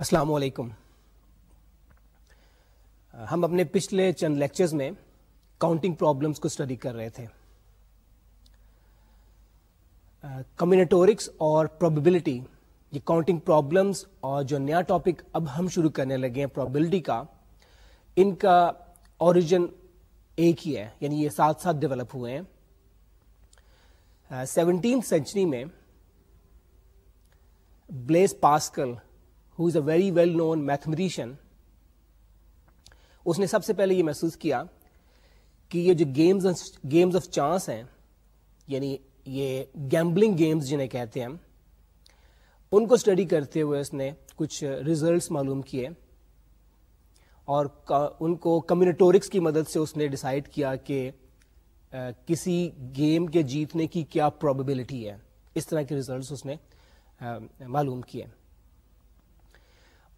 السلام علیکم ہم اپنے پچھلے چند لیکچرز میں کاؤنٹنگ پرابلمس کو اسٹڈی کر رہے تھے کمیونٹورکس اور پرابیبلٹی یہ کاؤنٹنگ پرابلمس اور جو نیا ٹاپک اب ہم شروع کرنے لگے ہیں پرابیبلٹی کا ان کا اوریجن ایک ہی ہے یعنی یہ ساتھ ساتھ ڈیولپ ہوئے ہیں سیونٹین سینچری میں Blaise Pascal who is a very well known mathematician اس نے سب سے پہلے یہ محسوس کیا کہ یہ جو گیمز گیمز آف چانس ہیں یعنی یہ گیمبلنگ گیمز جنہیں کہتے ہیں ان کو اسٹڈی کرتے ہوئے اس نے کچھ ریزلٹس معلوم کیے اور ان کو کمیونٹورکس کی مدد سے اس نے ڈیسائیڈ کیا کہ کسی گیم کے جیتنے کی کیا پرابیبلٹی ہے اس طرح کے ریزلٹس اس نے معلوم کیے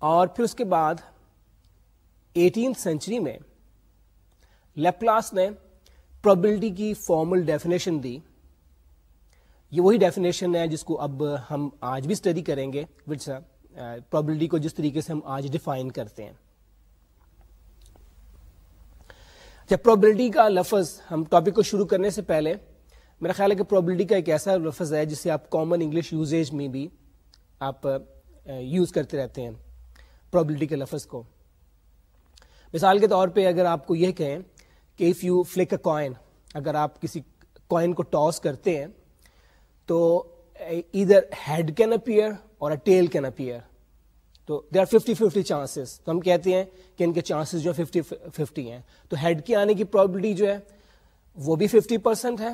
اور پھر اس کے بعد ایٹینتھ سینچری میں لیپلاس نے پرابلٹی کی فارمل ڈیفینیشن دی یہ وہی ڈیفینیشن ہے جس کو اب ہم آج بھی اسٹڈی کریں گے وٹ سر پرابلٹی کو جس طریقے سے ہم آج ڈیفائن کرتے ہیں جب پرابلٹی کا لفظ ہم ٹاپک کو شروع کرنے سے پہلے میرا خیال ہے کہ پرابلٹی کا ایک ایسا لفظ ہے جسے آپ کامن انگلش یوزیج میں بھی آپ یوز uh, کرتے رہتے ہیں پرابلٹی کے لفظ کو مثال کے طور پہ اگر آپ کو یہ کہیں کہ if you flip a coin اگر آپ کسی کوائن کو ٹاس کرتے ہیں تو either head can appear or a tail can appear تو they are fifty fifty chances تو ہم کہتے ہیں کہ ان کے چانسز جو ففٹی ففٹی ہیں تو ہیڈ کے آنے کی پرابلٹی جو ہے وہ بھی ففٹی پرسینٹ ہے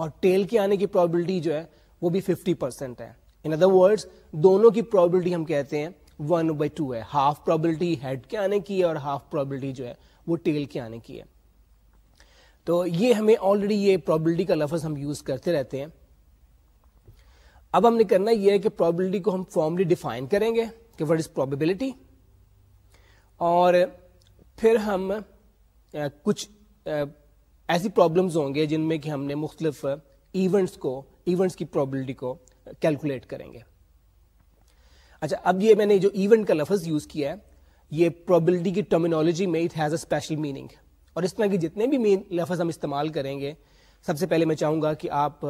اور ٹیل کے آنے کی پرابلٹی جو ہے وہ بھی ففٹی پرسینٹ ہے ان ادر ورڈس دونوں کی پرابلٹی ہم کہتے ہیں ون بائی ٹو ہے ہاف پرابلٹی ہیڈ کے آنے کی ہے اور ہاف پرابلٹی جو ہے وہ ٹیل کے آنے کی ہے تو یہ ہمیں آلریڈی یہ پرابلٹی کا لفظ ہم یوز کرتے رہتے ہیں اب ہم نے کرنا یہ ہے کہ پرابلٹی کو ہم فارملی ڈیفائن کریں گے کہ وٹ از پرابیبلٹی اور پھر ہم کچھ ایسی پرابلمس ہوں گے جن میں کہ ہم نے مختلف ایونٹس کو ایونٹس کی پرابلٹی کو کیلکولیٹ کریں گے اچھا اب یہ میں نے جو ایونٹ کا لفظ یوز کیا ہے یہ پرابلٹی کی ٹرمینالوجی میں it has a special meaning اور اس طرح کے جتنے بھی لفظ ہم استعمال کریں گے سب سے پہلے میں چاہوں گا کہ آپ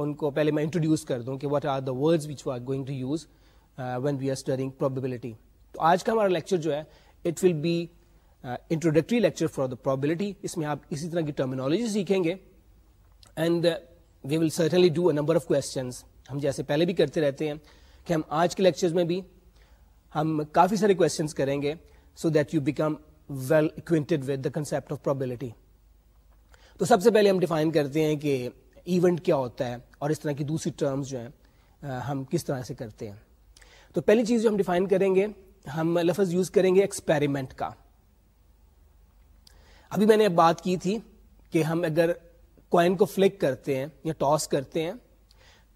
ان کو پہلے میں انٹروڈیوس کر دوں کہ what are the words which you are going to use when we are studying probability تو آج کا ہمارا لیکچر جو ہے it will be introductory lecture for the probability اس میں آپ اسی طرح کی ٹرمینالوجی سیکھیں گے and we will certainly do a number of questions ہم جیسے پہلے بھی کرتے رہتے ہیں کہ ہم آج کے لیکچرز میں بھی ہم کافی سارے کوشچنس کریں گے so that you become well acquainted with the concept of probability تو سب سے پہلے ہم ڈیفائن کرتے ہیں کہ ایونٹ کیا ہوتا ہے اور اس طرح کی دوسری ٹرمز جو ہیں ہم کس طرح سے کرتے ہیں تو پہلی چیز جو ہم ڈیفائن کریں گے ہم لفظ یوز کریں گے ایکسپیریمنٹ کا ابھی میں نے بات کی تھی کہ ہم اگر کوائن کو فلک کرتے ہیں یا ٹاس کرتے ہیں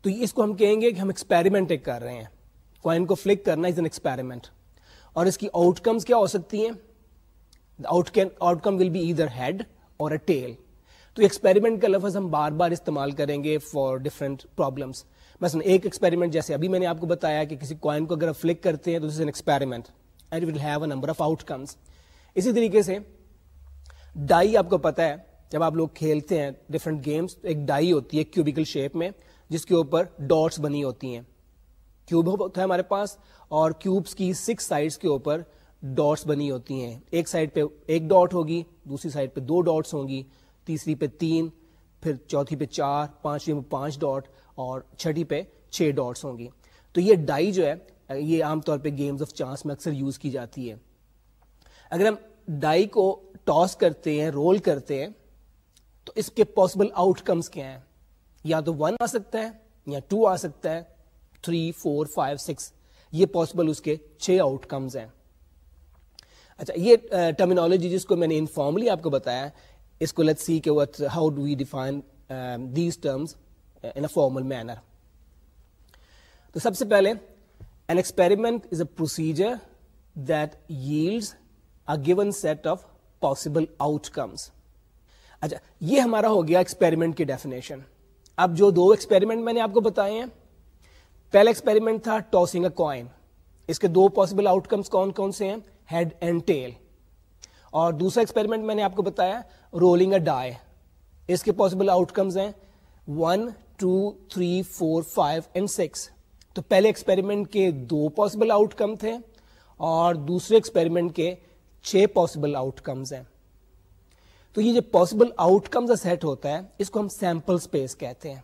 تو اس کو ہم کہیں گے کہ ہم ایکسپیریمنٹ کر رہے ہیں کوائن کو فلک کرنا از این ایکسپیریمنٹ اور اس کی آؤٹ کمس کیا ہو سکتی ہیں out outcome will be ادھر ہیڈ اور اے ٹیل تو ایکسپیریمنٹ کا لفظ ہم بار بار استعمال کریں گے فار ڈفرنٹ پرابلمس مثلا ایک ایکسپیریمنٹ جیسے ابھی میں نے آپ کو بتایا کہ کسی کوائن کو اگر آپ فلک کرتے ہیں تو this an experiment and will have a number of outcomes اسی طریقے سے ڈائی آپ کو پتا ہے جب آپ لوگ کھیلتے ہیں ڈفرنٹ گیمس ایک ڈائی ہوتی ہے کیوبیکل شیپ میں جس کے اوپر ڈاٹس بنی ہوتی ہیں کیوب ہوتا ہے ہمارے پاس اور کیوبس کی سکس سائڈس کے اوپر ڈاٹس بنی ہوتی ہیں ایک سائڈ پہ ایک ڈاٹ ہوگی دوسری سائڈ پہ دو ڈاٹس ہوں گی تیسری پہ تین پھر چوتھی پہ چار پانچویں پہ پانچ ڈاٹ اور چھٹی پہ چھ ڈاٹس ہوں گی تو یہ ڈائی جو ہے یہ عام طور پہ گیمز آف چانس میں اکثر یوز کی جاتی ہے اگر ہم ڈائی کو ٹاس کرتے ہیں رول کرتے ہیں تو اس کے پاسبل آؤٹ کمس کیا ہیں یا تو ون آ سکتا ہے یا ٹو آ سکتا ہے تھری فور فائیو سکس یہ پاسبل اس کے چھ آؤٹ کمز ہیں اچھا یہ ٹرمینالوجی جس کو میں نے انفارملی آپ کو بتایا اس کو let see what how do we define these terms in a formal manner تو سب سے پہلے an experiment is a procedure that a given set of possible outcomes اچھا یہ ہمارا ہو گیا ایکسپیریمنٹ کی ڈیفینیشن اب جو دو ایکسپیریمنٹ میں نے آپ کو بتائے ہیں پہلا ایکسپیریمنٹ تھا ٹاسنگ اے کوائن اس کے دو پاسبل آؤٹ کمس کون کون سے ہیں ہیڈ اینڈ ٹیل اور دوسرا ایکسپیریمنٹ میں نے آپ کو بتایا رولنگ اے ڈائے اس کے پاسبل آؤٹ کمز ہیں one two three four five and six تو پہلے ایکسپیریمنٹ کے دو پاسبل آؤٹ کم تھے اور دوسرے ایکسپیریمنٹ کے چھ پاسبل آؤٹ کمز ہیں تو یہ جو پاسبل آؤٹ کم سیٹ ہوتا ہے اس کو ہم سیمپل اسپیس کہتے ہیں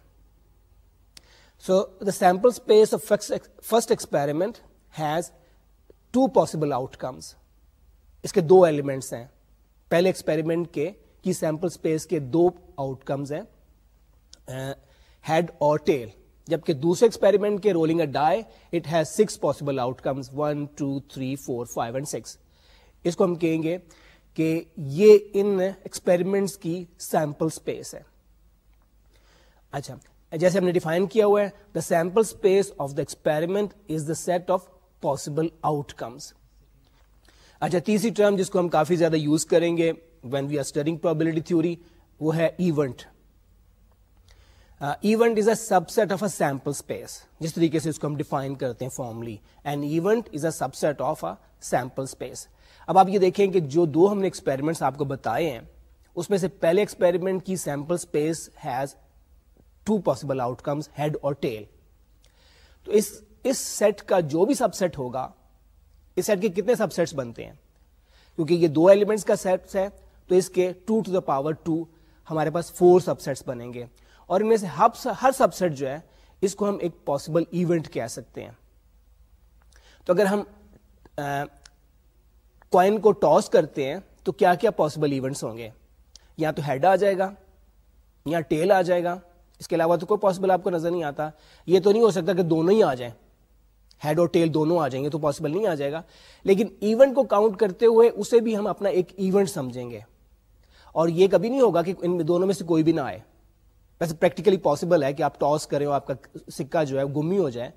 so the sample space of first has two possible outcomes کے دو ایلیمنٹس ہیں پہلے ایکسپیریمنٹ کے کی سیمپل اسپیس کے دو آؤٹ کمز ہیں ہیڈ اور ٹیل جبکہ دوسرے ایکسپیرمنٹ کے rolling a die it has six possible outcomes one two three four five and six اس کو ہم کہیں گے کہ یہ ان ایکسپیریمنٹس کی سیمپل اسپیس ہے اچھا جیسے ہم نے ڈیفائن کیا ہوا ہے the sample space of the experiment is the set of possible outcomes اچھا تیسری ٹرم جس کو ہم کافی زیادہ یوز کریں گے when we are studying probability وہ ہے event event is a subset of a sample space جس طریقے سے اس کو ہم ڈیفائن کرتے ہیں formally and event is a subset of a sample space اب آپ یہ دیکھیں کہ جو دو ہم نے ایکسپیریمنٹس آپ کو بتائے ہیں اس میں سے پہلے ایکسپیریمنٹ کی sample space has two possible out head اور ٹیل تو اس سیٹ کا جو بھی سب سیٹ سیٹ ہوگا اس کے کتنے سب سیٹس بنتے ہیں کیونکہ یہ دو ایلیمنٹس کا سیٹس ہے تو اس کے two to the power two ہمارے پاس فور سب سیٹس بنیں گے اور ان میں سے ہر سب سیٹ جو ہے اس کو ہم ایک پاسبل ایونٹ کہہ سکتے ہیں تو اگر ہم کوائن کو ٹاس کرتے ہیں تو کیا کیا پاسبل ایونٹس ہوں گے یا تو ہیڈ آ جائے گا یا ٹیل آ جائے گا اس کے علاوہ تو کوئی پاسبل آپ کو نظر نہیں آتا یہ تو نہیں ہو سکتا کہ دونوں ہی آ جائیں ہیڈ اور ٹیل دونوں آ جائیں گے تو پاسبل نہیں آ جائے گا لیکن ایونٹ کو کاؤنٹ کرتے ہوئے اسے بھی ہم اپنا ایک ایونٹ سمجھیں گے اور یہ کبھی نہیں ہوگا کہ ان دونوں میں سے کوئی بھی نہ آئے ویسے پریکٹیکلی پاسبل ہے کہ آپ ٹاس کریں اور آپ کا سکہ جو ہے گمی ہو جائے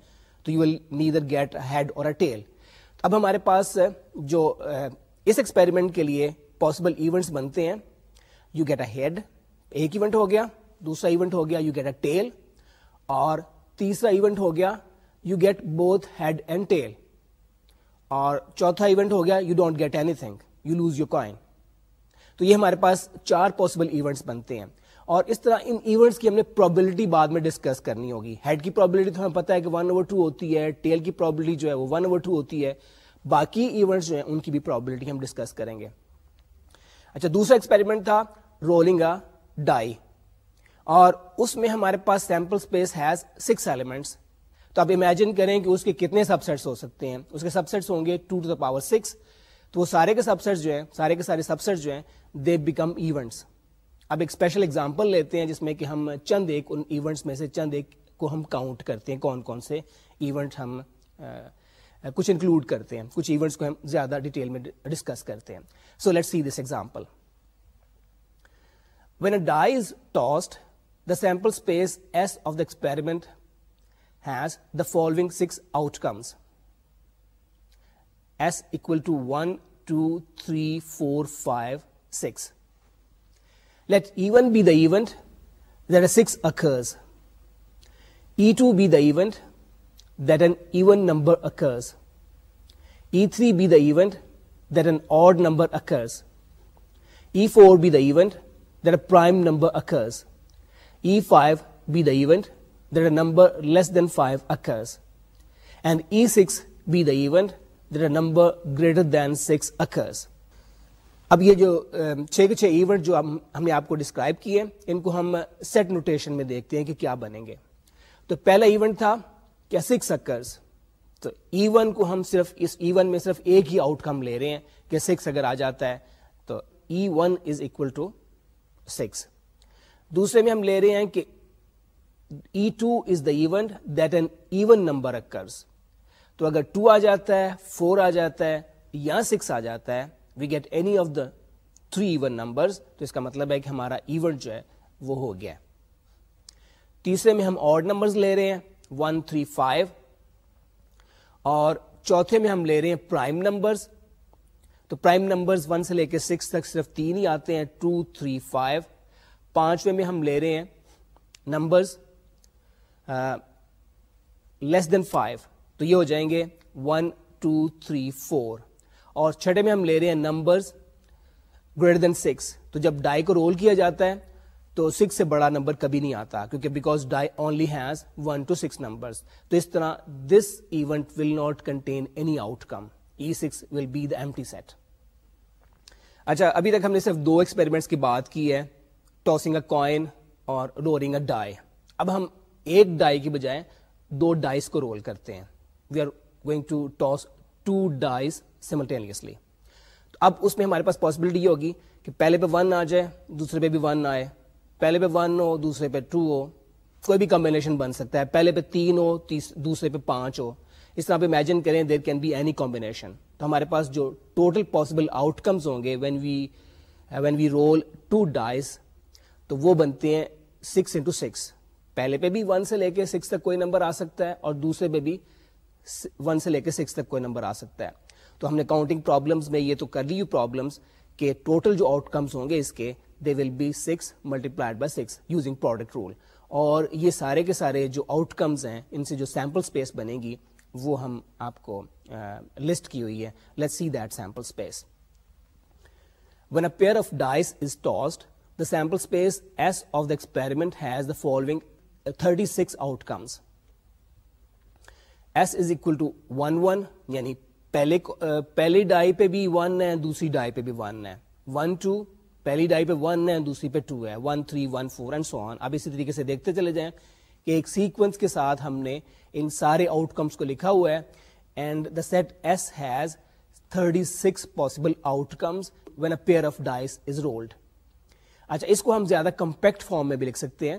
تو you will neither get head اور اے ٹیل اب ہمارے پاس جو اس ایکسپیریمنٹ کے لیے پاسبل ایونٹس بنتے ہیں یو گیٹ اے ہیڈ ایک ایونٹ ہو گیا دوسرا ایونٹ ہو گیا یو گیٹ اے ٹیل اور تیسرا ایونٹ ہو گیا you get both head and tail اور چوتھا ایونٹ ہو گیا you don't get anything you lose your coin تو یہ ہمارے پاس چار پاسبل ایونٹس بنتے ہیں اور اس طرح ان ایونٹس کی ہم نے پرابلٹی بعد میں ڈسکس کرنی ہوگی ہیڈ کی پرابلٹی تو ہمیں پتا ہے کہ one one over over two two ہوتی ہوتی ہے ہے ہے ٹیل کی پرابلٹی جو جو وہ باقی ایونٹس ہیں ان کی بھی پرابلٹی ہم ڈسکس کریں گے اچھا دوسرا ایکسپیریمنٹ تھا رولنگ اے ڈائی اور اس میں ہمارے پاس sample space has six elements تو آپ امیجن کریں کہ اس کے کتنے سیٹس ہو سکتے ہیں اس کے سیٹس ہوں گے two to the power six تو وہ سارے کے جو ہیں سارے کے سارے سیٹس جو ہیں دے بیکم ایونٹس اب ایک اسپیشل ایگزامپل لیتے ہیں جس میں کہ ہم چند ایک ان ایونٹس میں سے چند ایک کو ہم کاؤنٹ کرتے ہیں کون کون سے ایونٹ ہم کچھ انکلوڈ کرتے ہیں کچھ ایونٹس کو ہم زیادہ ڈیٹیل میں ڈسکس کرتے ہیں so let see this example when a dice tossed the sample space S of the experiment has the following six outcomes S equal to one two three four five six six occurs E two be that then even number occurs E three be the event then odd number occurs E four be the event there are prime number occurs E five be the event there are number less than five occurs and E six be that there are number greater than six occurs اب یہ جو چھ کے چھ event جو ہم نے آپ کو ڈسکرائب کیے ان کو ہم سیٹ نوٹیشن میں دیکھتے ہیں کہ کیا بنیں گے تو پہلا ایونٹ تھا کیا سکس اکرز تو ای e ون کو ہم صرف اس e میں صرف ایک ہی آؤٹ کم لے رہے ہیں کہ سکس اگر آ جاتا ہے تو E one is equal to six دوسرے میں ہم لے رہے ہیں کہ E two is the event that an even number occurs تو اگر ٹو آ جاتا ہے فور آ جاتا ہے یا سکس آ جاتا ہے we get any of the three even numbers تو اس کا مطلب ہے کہ ہمارا ایونٹ جو ہے وہ ہو گیا تیسرے میں ہم آڈ نمبرز لے رہے ہیں ون تھری فائیو اور چوتھے میں ہم لے رہے ہیں پرائم نمبرز تو پرائم نمبرز ون سے لے کے سکس تک صرف تین ہی آتے ہیں ٹو تھری فائیو پانچویں میں ہم لے رہے ہیں نمبرز لیس دین فائیو تو یہ ہو جائیں گے ون ٹو تھری فور اور چھٹے میں ہم لے رہے ہیں نمبر گریٹر دین سکس تو جب ڈائی کو رول کیا جاتا ہے تو سکس سے بڑا نمبر کبھی نہیں آتا کیونکہ because die only has one two six number تو اس طرح this event will not contain any outcome E six will be empty set اچھا ابھی تک ہم نے صرف دو ایکسپیریمنٹس کی بات کی ہے ٹاسنگ اے کوائن اور رولنگ اے ڈائی اب ہم ایک ڈائی کی بجائے دو ڈائس کو رول کرتے ہیں we are going to toss two dies simultaneously تو اب اس میں ہمارے پاس پاسبلٹی یہ ہوگی کہ پہلے پہ ون آ جائے دوسرے پہ بھی ون آئے پہلے پہ ون ہو دوسرے پہ ٹو ہو کوئی بھی کمبینیشن بن سکتا ہے پہلے پہ تین ہو دوسرے پہ پانچ ہو اس طرح آپ امیجن کریں there can be any combination تو ہمارے پاس جو ٹوٹل پاسبل آؤٹ کمز ہوں گے when we when we roll two dice تو وہ بنتے ہیں سکس انٹو سکس پہلے پہ بھی ون سے لے کے سکس تک کوئی نمبر آ سکتا ہے اور دوسرے پہ بھی ون سے لے کے سکس تک کوئی نمبر آ سکتا ہے تو ہم نے کاؤنٹنگ پرابلمس میں یہ تو کر لی پرابلمس کے ٹوٹل جو آؤٹ کمس ہوں گے اس کے they will be six multiplied by six using product rule اور یہ سارے کے سارے جو آؤٹ کمز ہیں ان سے جو سیمپل اسپیس بنے گی وہ ہم آپ کو لسٹ کی ہوئی ہے let see that sample space when a pair of dice is tossed the sample space S of the experiment has the following thirty six comes S is equal to one one یعنی پہلے پہلی die پہ بھی one ہے دوسری ڈائی پہ بھی one ہے one one one one two two پہلی ڈائی پہ پہ ہے ہے دوسری تھری فور اینڈ سو اب اسی طریقے سے دیکھتے چلے جائیں کہ ایک سیکوینس کے ساتھ ہم نے ان سارے آؤٹ کمس کو لکھا ہوا ہے and the set S has thirty six possible outcomes when a pair of dice is rolled اچھا اس کو ہم زیادہ کمپیکٹ فارم میں بھی لکھ سکتے ہیں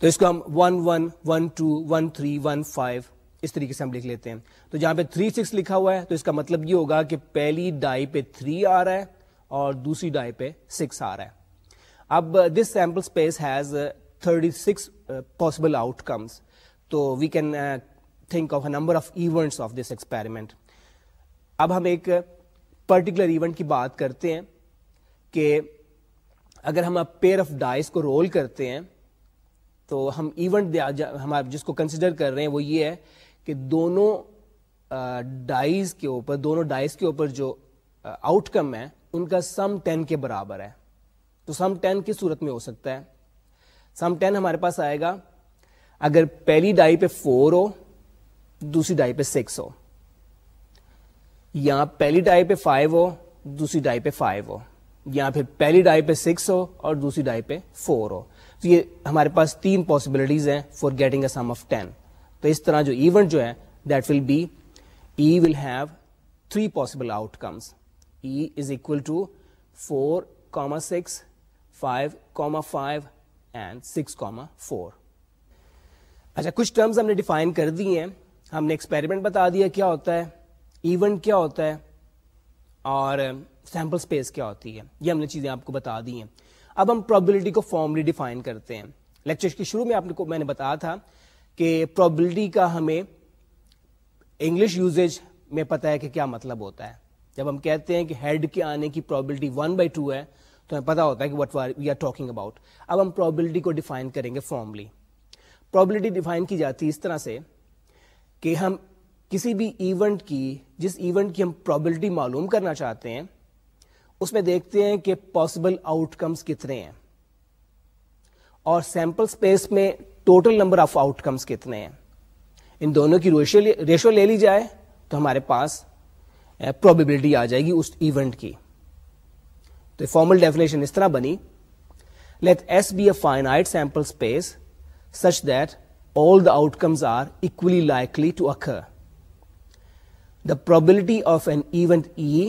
تو اس کو ہم one one one two one three one five اس طریقے سے ہم لکھ لیتے ہیں تو جہاں پہ 36 لکھا ہوا ہے تو اس کا مطلب یہ ہوگا کہ پہلی ڈائی پہ 3 آ رہا ہے اور دوسری ڈائی پہ 6 آ رہا ہے اب this sample space has 36 six possible outcomes تو we can think of a number of events of this experiment اب ہم ایک پرٹیکولر ایونٹ کی بات کرتے ہیں کہ اگر ہم اب پیئر آف ڈائز کو رول کرتے ہیں تو ہم ایونٹ ہمارے جس کو کنسیڈر کر رہے ہیں وہ یہ ہے کہ دونوں ڈائز کے اوپر دونوں ڈائز کے اوپر جو آؤٹ کم ہے ان کا سم ٹین کے برابر ہے تو سم ٹین کی صورت میں ہو سکتا ہے سم ٹین ہمارے پاس آئے گا اگر پہلی ڈائی پہ فور ہو دوسری ڈائی پہ سکس ہو یا پہلی ڈائی پہ فائیو ہو دوسری ڈائی پہ فائیو ہو یا پھر پہلی ڈائی پہ سکس ہو اور دوسری ڈائی پہ فور ہو تو یہ ہمارے پاس تین پاسبلٹیز ہیں for getting a sum of ten تو اس طرح جو ایونٹ جو ہے that will be E will have three possible outcomes E is equal to four comma six five comma five and six comma four اچھا کچھ terms ہم نے ڈیفائن کر دی ہیں ہم نے ایکسپیریمنٹ بتا دیا کیا ہوتا ہے ایونٹ کیا ہوتا ہے اور سیمپل اسپیس کیا ہوتی ہے یہ ہم نے چیزیں آپ کو بتا دی ہیں اب ہم پرابلٹی کو فارملی ڈیفائن کرتے ہیں لیکچر کے شروع میں آپ کو میں نے بتایا تھا کہ پرابلٹی کا ہمیں انگلش یوزیج میں پتا ہے کہ کیا مطلب ہوتا ہے جب ہم کہتے ہیں کہ ہیڈ کے آنے کی پرابلٹی ون بائی ٹو ہے تو ہمیں پتا ہوتا ہے کہ what we are talking about اب ہم پرابلٹی کو ڈیفائن کریں گے فارملی پرابلٹی ڈیفائن کی جاتی ہے اس طرح سے کہ ہم کسی بھی ایونٹ کی جس ایونٹ کی ہم پرابلٹی معلوم کرنا چاہتے ہیں اس میں دیکھتے ہیں کہ پاسبل آؤٹ کمس کتنے ہیں اور سیمپل اسپیس میں ٹوٹل نمبر آف آؤٹ کمس کتنے ہیں ان دونوں کی ریشو لے لی جائے تو ہمارے پاس پروبیبلٹی آ جائے گی اس ایونٹ کی تو فارمل ڈیفینیشن اس طرح بنی let S be a finite sample space such that all the comes are equally likely to occur the probability of an E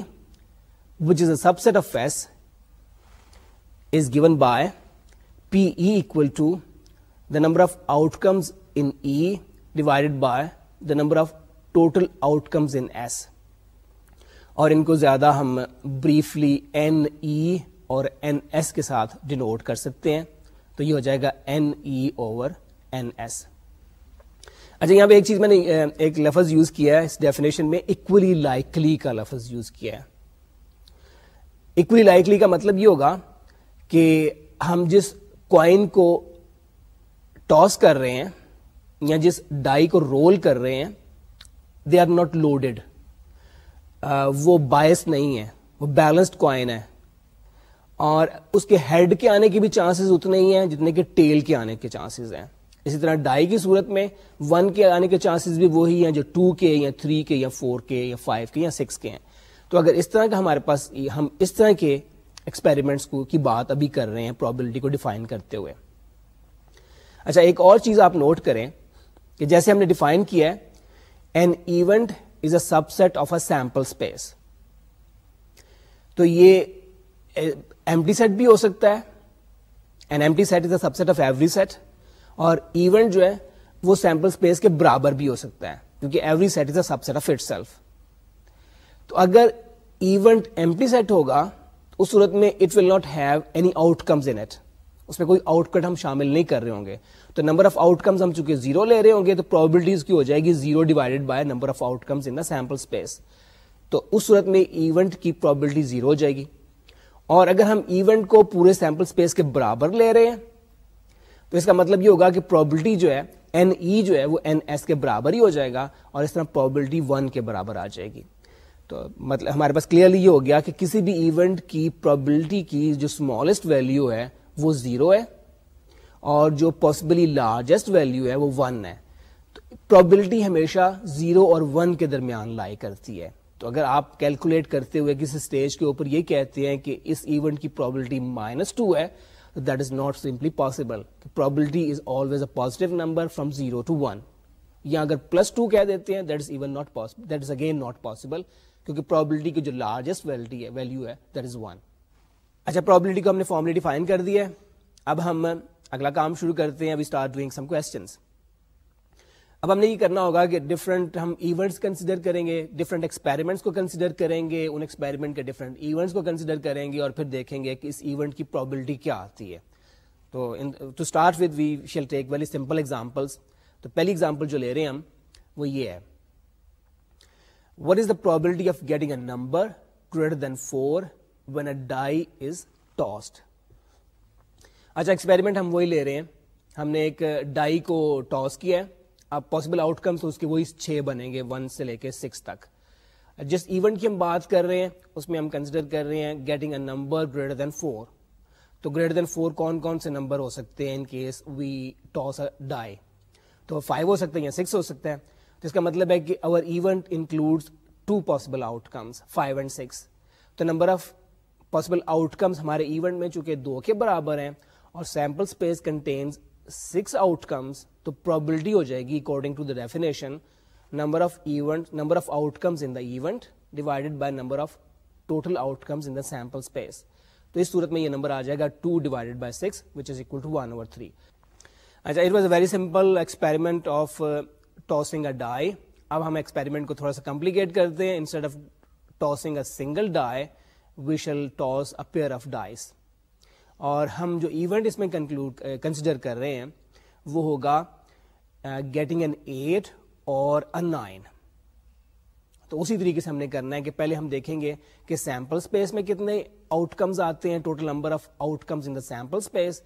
which is a subset of S is given P equal to the number of outcomes in E divided by the number of total outcomes in S. اور ان کو زیادہ ہم briefly n ای اور n S کے ساتھ denote کر سکتے ہیں تو یہ ہو جائے گا n E over n S اچھا یہاں پہ ایک چیز میں نے ایک لفظ یوز کیا ہے اس ڈیفینیشن میں اکولی لائکلی کا لفظ یوز کیا ہے اکولی لائکلی کا مطلب یہ ہوگا کہ ہم جس کوائن کو ٹاس کر رہے ہیں یا جس ڈائی کو رول کر رہے ہیں دے آر ناٹ لوڈیڈ وہ بایس نہیں ہے وہ بیلنسڈ کوائن ہے اور اس کے ہیڈ کے آنے کے بھی چانسز اتنے ہی ہیں جتنے کہ ٹیل کے آنے کے چانسز ہیں اسی طرح ڈائی کی صورت میں ون کے آنے کے چانسز بھی وہی ہیں جو ٹو کے یا تھری کے یا فور کے یا فائیو کے یا سکس کے ہیں تو اگر اس طرح کا ہمارے پاس ہم اس طرح کے ایکسپیریمنٹس کو کی بات ابھی کر رہے ہیں پرابلمٹی کو ڈیفائن کرتے ہوئے اچھا ایک اور چیز آپ نوٹ کریں کہ جیسے ہم نے ڈیفائن کیا ہے an event is a subset of a sample space تو یہ ایم ٹی سیٹ بھی ہو سکتا ہے an empty set set set is a sub of every اور ایونٹ جو ہے وہ سیمپل اسپیس کے برابر بھی ہو سکتا ہے کیونکہ every set is a subset of itself تو اگر ایونٹ ایم ٹی سیٹ ہوگا تو اس صورت میں it will not have any outcomes int اس میں کوئی آؤٹ کٹ ہم شامل نہیں کر رہے ہوں گے تو نمبر آف آؤٹ کمز ہم چونکہ زیرو لے رہے ہوں گے تو پرابلٹیز کی ہو جائے گی zero divided by number of out the sample space تو اس صورت میں ایونٹ کی پرابلٹی زیرو ہو جائے گی اور اگر ہم ایونٹ کو پورے سیمپل اسپیس کے برابر لے رہے ہیں تو اس کا مطلب یہ ہوگا کہ پرابلٹی جو ہے این ای e جو ہے وہ این ایس کے برابر ہی ہو جائے گا اور اس طرح پرابلٹی ون کے برابر آ جائے گی تو مطلب ہمارے پاس کلیئرلی یہ ہو گیا کہ کسی بھی ایونٹ کی پرابلٹی کی جو اسمالسٹ ویلو ہے وہ زیرو ہے اور جو پاسبلی لارجسٹ ویلو ہے وہ ون ہے پرابلٹی ہمیشہ زیرو اور ون کے درمیان لائے کرتی ہے تو اگر آپ کیلکولیٹ کرتے ہوئے کسی اسٹیج کے اوپر یہ کہتے ہیں کہ اس ایونٹ کی پرابلٹی مائنس ٹو ہے that is not simply possible probability is always a positive number from zero to one یا اگر پلس ٹو کہہ دیتے ہیں that is even not possible that is again not possible کیونکہ probability کی جو ہے ویلو ہے دیٹ از ون اچھا پرابلٹی کو ہم نے فارملی ڈیفائن کر دیا ہے اب ہم اگلا کام شروع کرتے ہیں اسٹارٹ ڈوئنگ سم اب ہم نے یہ کرنا ہوگا کہ ڈفرنٹ ہم ایونٹس کنسیڈر کریں گے ڈفرنٹ ایکسپیریمنٹس کو کنسیڈر کریں گے ان ایکسپیریمنٹ کے ڈفرنٹ ایونٹس کو کنسیڈر کریں گے اور پھر دیکھیں گے کہ اس ایونٹ کی پرابلٹی کیا آتی ہے تو to start with we shall take very simple examples تو پہلی ایگزامپل جو لے رہے ہیں ہم وہ یہ ہے what is the probability of getting a number greater than four when a die is tossed اچھا ایکسپیریمنٹ ہم وہی لے رہے ہیں ہم نے ایک ڈائی کو ٹاس کیا ہے اب پاسبل آؤٹ کمس اس کے وہی چھ بنیں گے ون سے لے کے سکس تک جس ایونٹ کی ہم بات کر رہے ہیں اس میں ہم کنسیڈر کر رہے ہیں getting a number greater than four تو گریٹر دین فور کون کون سے نمبر ہو سکتے ہیں in case we toss a die تو فائیو ہو سکتا ہے یا سکس ہو سکتا ہے تو اس کا مطلب ہے کہ اور event include two possible outcomes five and six تو نمبر آف پاسبل آؤٹ کمس ہمارے ایونٹ میں چونکہ دو کے برابر ہیں اور sample space contains six outcomes تو پرابلٹی ہو جائے گی according to the definition number of event number of outcomes in the event divided by number of total outcomes in the sample space تو اس صورت میں یہ نمبر آ جائے گا two divided by six which is equal to one over three اچھا it was a very simple experiment of tossing a die اب ہم ایکسپیریمنٹ کو تھوڑا سا کمپلیکیٹ کرتے ہیں instead of tossing a single die we shall toss a pair of dice اور ہم جو ایونٹ اس میں کنکلوڈ کنسیڈر eh, کر رہے ہیں وہ ہوگا getting an eight or nine تو اسی طریقے سے ہم نے کرنا ہے کہ پہلے ہم دیکھیں گے کہ سیمپل اسپیس میں کتنے آؤٹ کمز آتے ہیں total number of outcomes in the sample space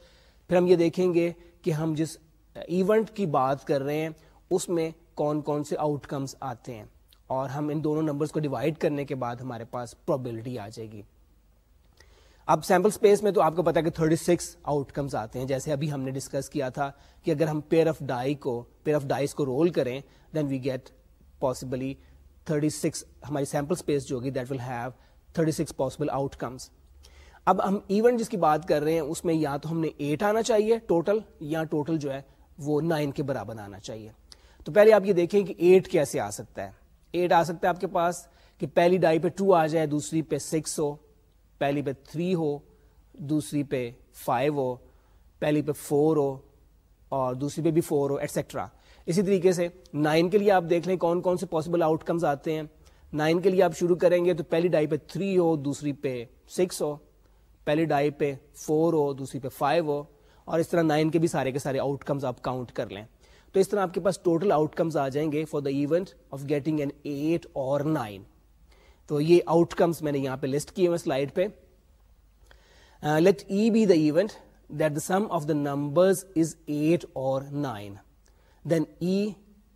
پھر ہم یہ دیکھیں گے کہ ہم جس ایونٹ کی بات کر رہے ہیں اس میں کون کون سے آؤٹ کمز آتے ہیں اور ہم ان دونوں نمبرز کو ڈیوائڈ کرنے کے بعد ہمارے پاس پروبلٹی آ جائے گی اب سیمپل سپیس میں تو آپ کو پتا کہ 36 سکس آؤٹ کمز آتے ہیں جیسے ابھی ہم نے ڈسکس کیا تھا کہ اگر ہم پیئر آف ڈائی کو پیئر آف ڈائیز کو رول کریں then we get possibly 36 six ہماری سیمپل سپیس جو ہوگی that will have 36 six possible outcomes اب ہم ایونٹ جس کی بات کر رہے ہیں اس میں یا تو ہم نے 8 آنا چاہیے ٹوٹل یا ٹوٹل جو ہے وہ 9 کے برابر آنا چاہیے تو پہلے آپ یہ دیکھیں کہ 8 کیسے آ سکتا ہے ایٹ آ سکتا ہے آپ کے پاس کہ پہلی ڈائی پہ ٹو آ جائے دوسری پہ سکس ہو پہلی پہ تھری ہو دوسری پہ فائیو ہو پہلی پہ فور ہو اور دوسری پہ بھی فور ہو ایٹسٹرا اسی طریقے سے نائن کے لیے آپ دیکھ لیں کون کون سے پاسبل آؤٹ کمز آتے ہیں نائن کے لیے آپ شروع کریں گے تو پہلی ڈائی پہ تھری ہو دوسری پہ سکس ہو پہلی ڈائی پہ فور ہو دوسری پہ فائیو ہو اور اس طرح نائن کے بھی سارے کے سارے آؤٹ کمز آپ کاؤنٹ کر لیں تو اس طرح آپ کے پاس ٹوٹل آؤٹ کمز آ جائیں گے for the event of getting an eight or nine تو یہ آؤٹ کمز میں نے یہاں پہ لسٹ کیے ہوئے سلائڈ پہ let E be the event that the sum of the numbers is eight or nine then E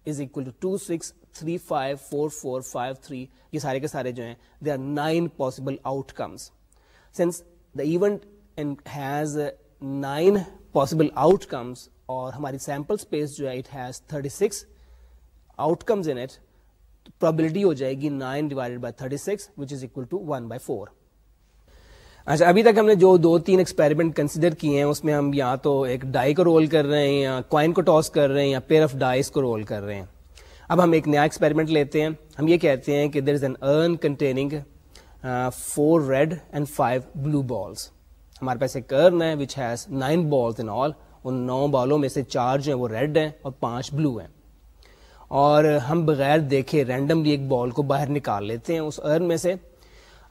is equal to two six three five four four five three یہ سارے کے سارے جو ہیں they are nine possible outcomes since the event has nine possible outcomes اور ہماری sample space جو ہے it has six six outcomes probability ہو جائے گی divided by by which is equal to four اچھا ابھی تک ہم نے جو دو تین ایکسپیریمنٹ کنسیڈر کیے ہیں اس میں ہم یا تو ایک ڈائی کو رول کر رہے ہیں یا کوائن کو ٹاس کر رہے ہیں یا پیئر آف ڈائیز کو رول کر رہے ہیں اب ہم ایک نیا ایکسپیریمنٹ لیتے ہیں ہم یہ کہتے ہیں کہ there is an urn containing four red and five blue balls ہمارے پاس ایک ارن ہے which has nine balls in all ان نو بالوں میں سے چار جو ہیں وہ ریڈ ہیں اور پانچ بلو ہیں اور ہم بغیر دیکھے رینڈملی ایک بال کو باہر نکال لیتے ہیں اس ارن میں سے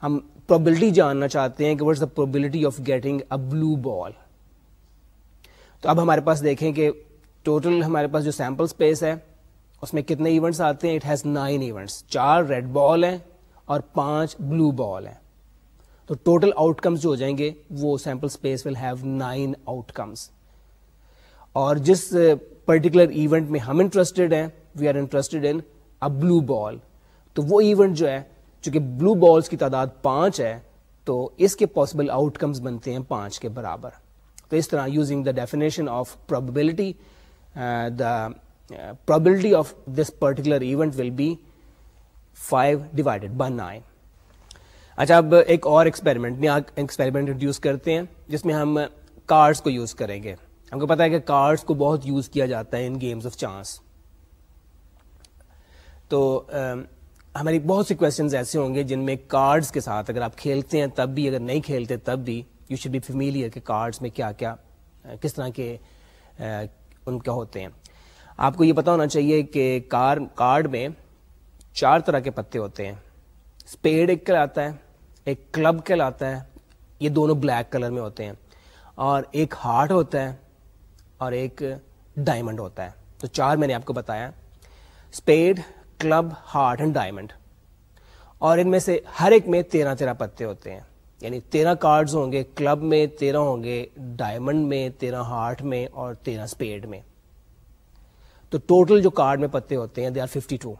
ہم پرابلٹی جاننا چاہتے ہیں کہ the of getting a blue ball تو اب ہمارے پاس دیکھیں کہ ٹوٹل ہمارے پاس جو سیمپل اسپیس ہے اس میں کتنے ایونٹس آتے ہیں اٹ ہیز نائن ایونٹس چار ریڈ بال ہیں اور پانچ بلو بال ہیں تو ٹوٹل آؤٹ کمس جو ہو جائیں گے وہ sample space will have nine outcomes اور جس پرٹیکولر ایونٹ میں ہم انٹرسٹیڈ ہیں we are interested in blue ball تو وہ ایونٹ جو ہے چونکہ بلو بالس کی تعداد پانچ ہے تو اس کے پاسبل آؤٹ کمز بنتے ہیں پانچ کے برابر تو اس طرح using the definition of the of this particular event will be five divided by nine اچھا اب ایک اور ایکسپیریمنٹ نیا ایکسپیریمنٹ انٹروڈیوس کرتے ہیں جس میں ہم کارڈس کو یوز کریں گے ہم کو پتا ہے کہ کارڈس کو بہت یوز کیا جاتا ہے ان گیمز آف چانس تو ہماری بہت سی کوشچنز ایسے ہوں گے جن میں کارڈس کے ساتھ اگر آپ کھیلتے ہیں تب بھی اگر نہیں کھیلتے تب بھی یو شوڈ بی فیملیئر کہ کارڈس میں کیا کیا کس طرح کے ان کے ہوتے ہیں آپ کو یہ پتا ہونا چاہیے کہ کار کارڈ میں چار طرح کے پتے ہوتے ہیں اسپیڈ ایک کہلاتا ہے ایک کلب کہلاتا ہے یہ دونوں بلیک کلر میں ہوتے ہیں اور ایک ہارٹ ہوتا ہے اور ایک ڈائمنڈ ہوتا ہے تو چار میں نے آپ کو بتایا spade club heart and diamond اور ان میں سے ہر ایک میں تیرہ تیرہ پتے ہوتے ہیں یعنی تیرہ کارڈز ہوں گے کلب میں تیرہ ہوں گے ڈائمنڈ میں تیرہ ہارٹ میں اور تیرہ اسپیڈ میں تو ٹوٹل جو کارڈ میں پتے ہوتے ہیں دے آر ففٹی ٹو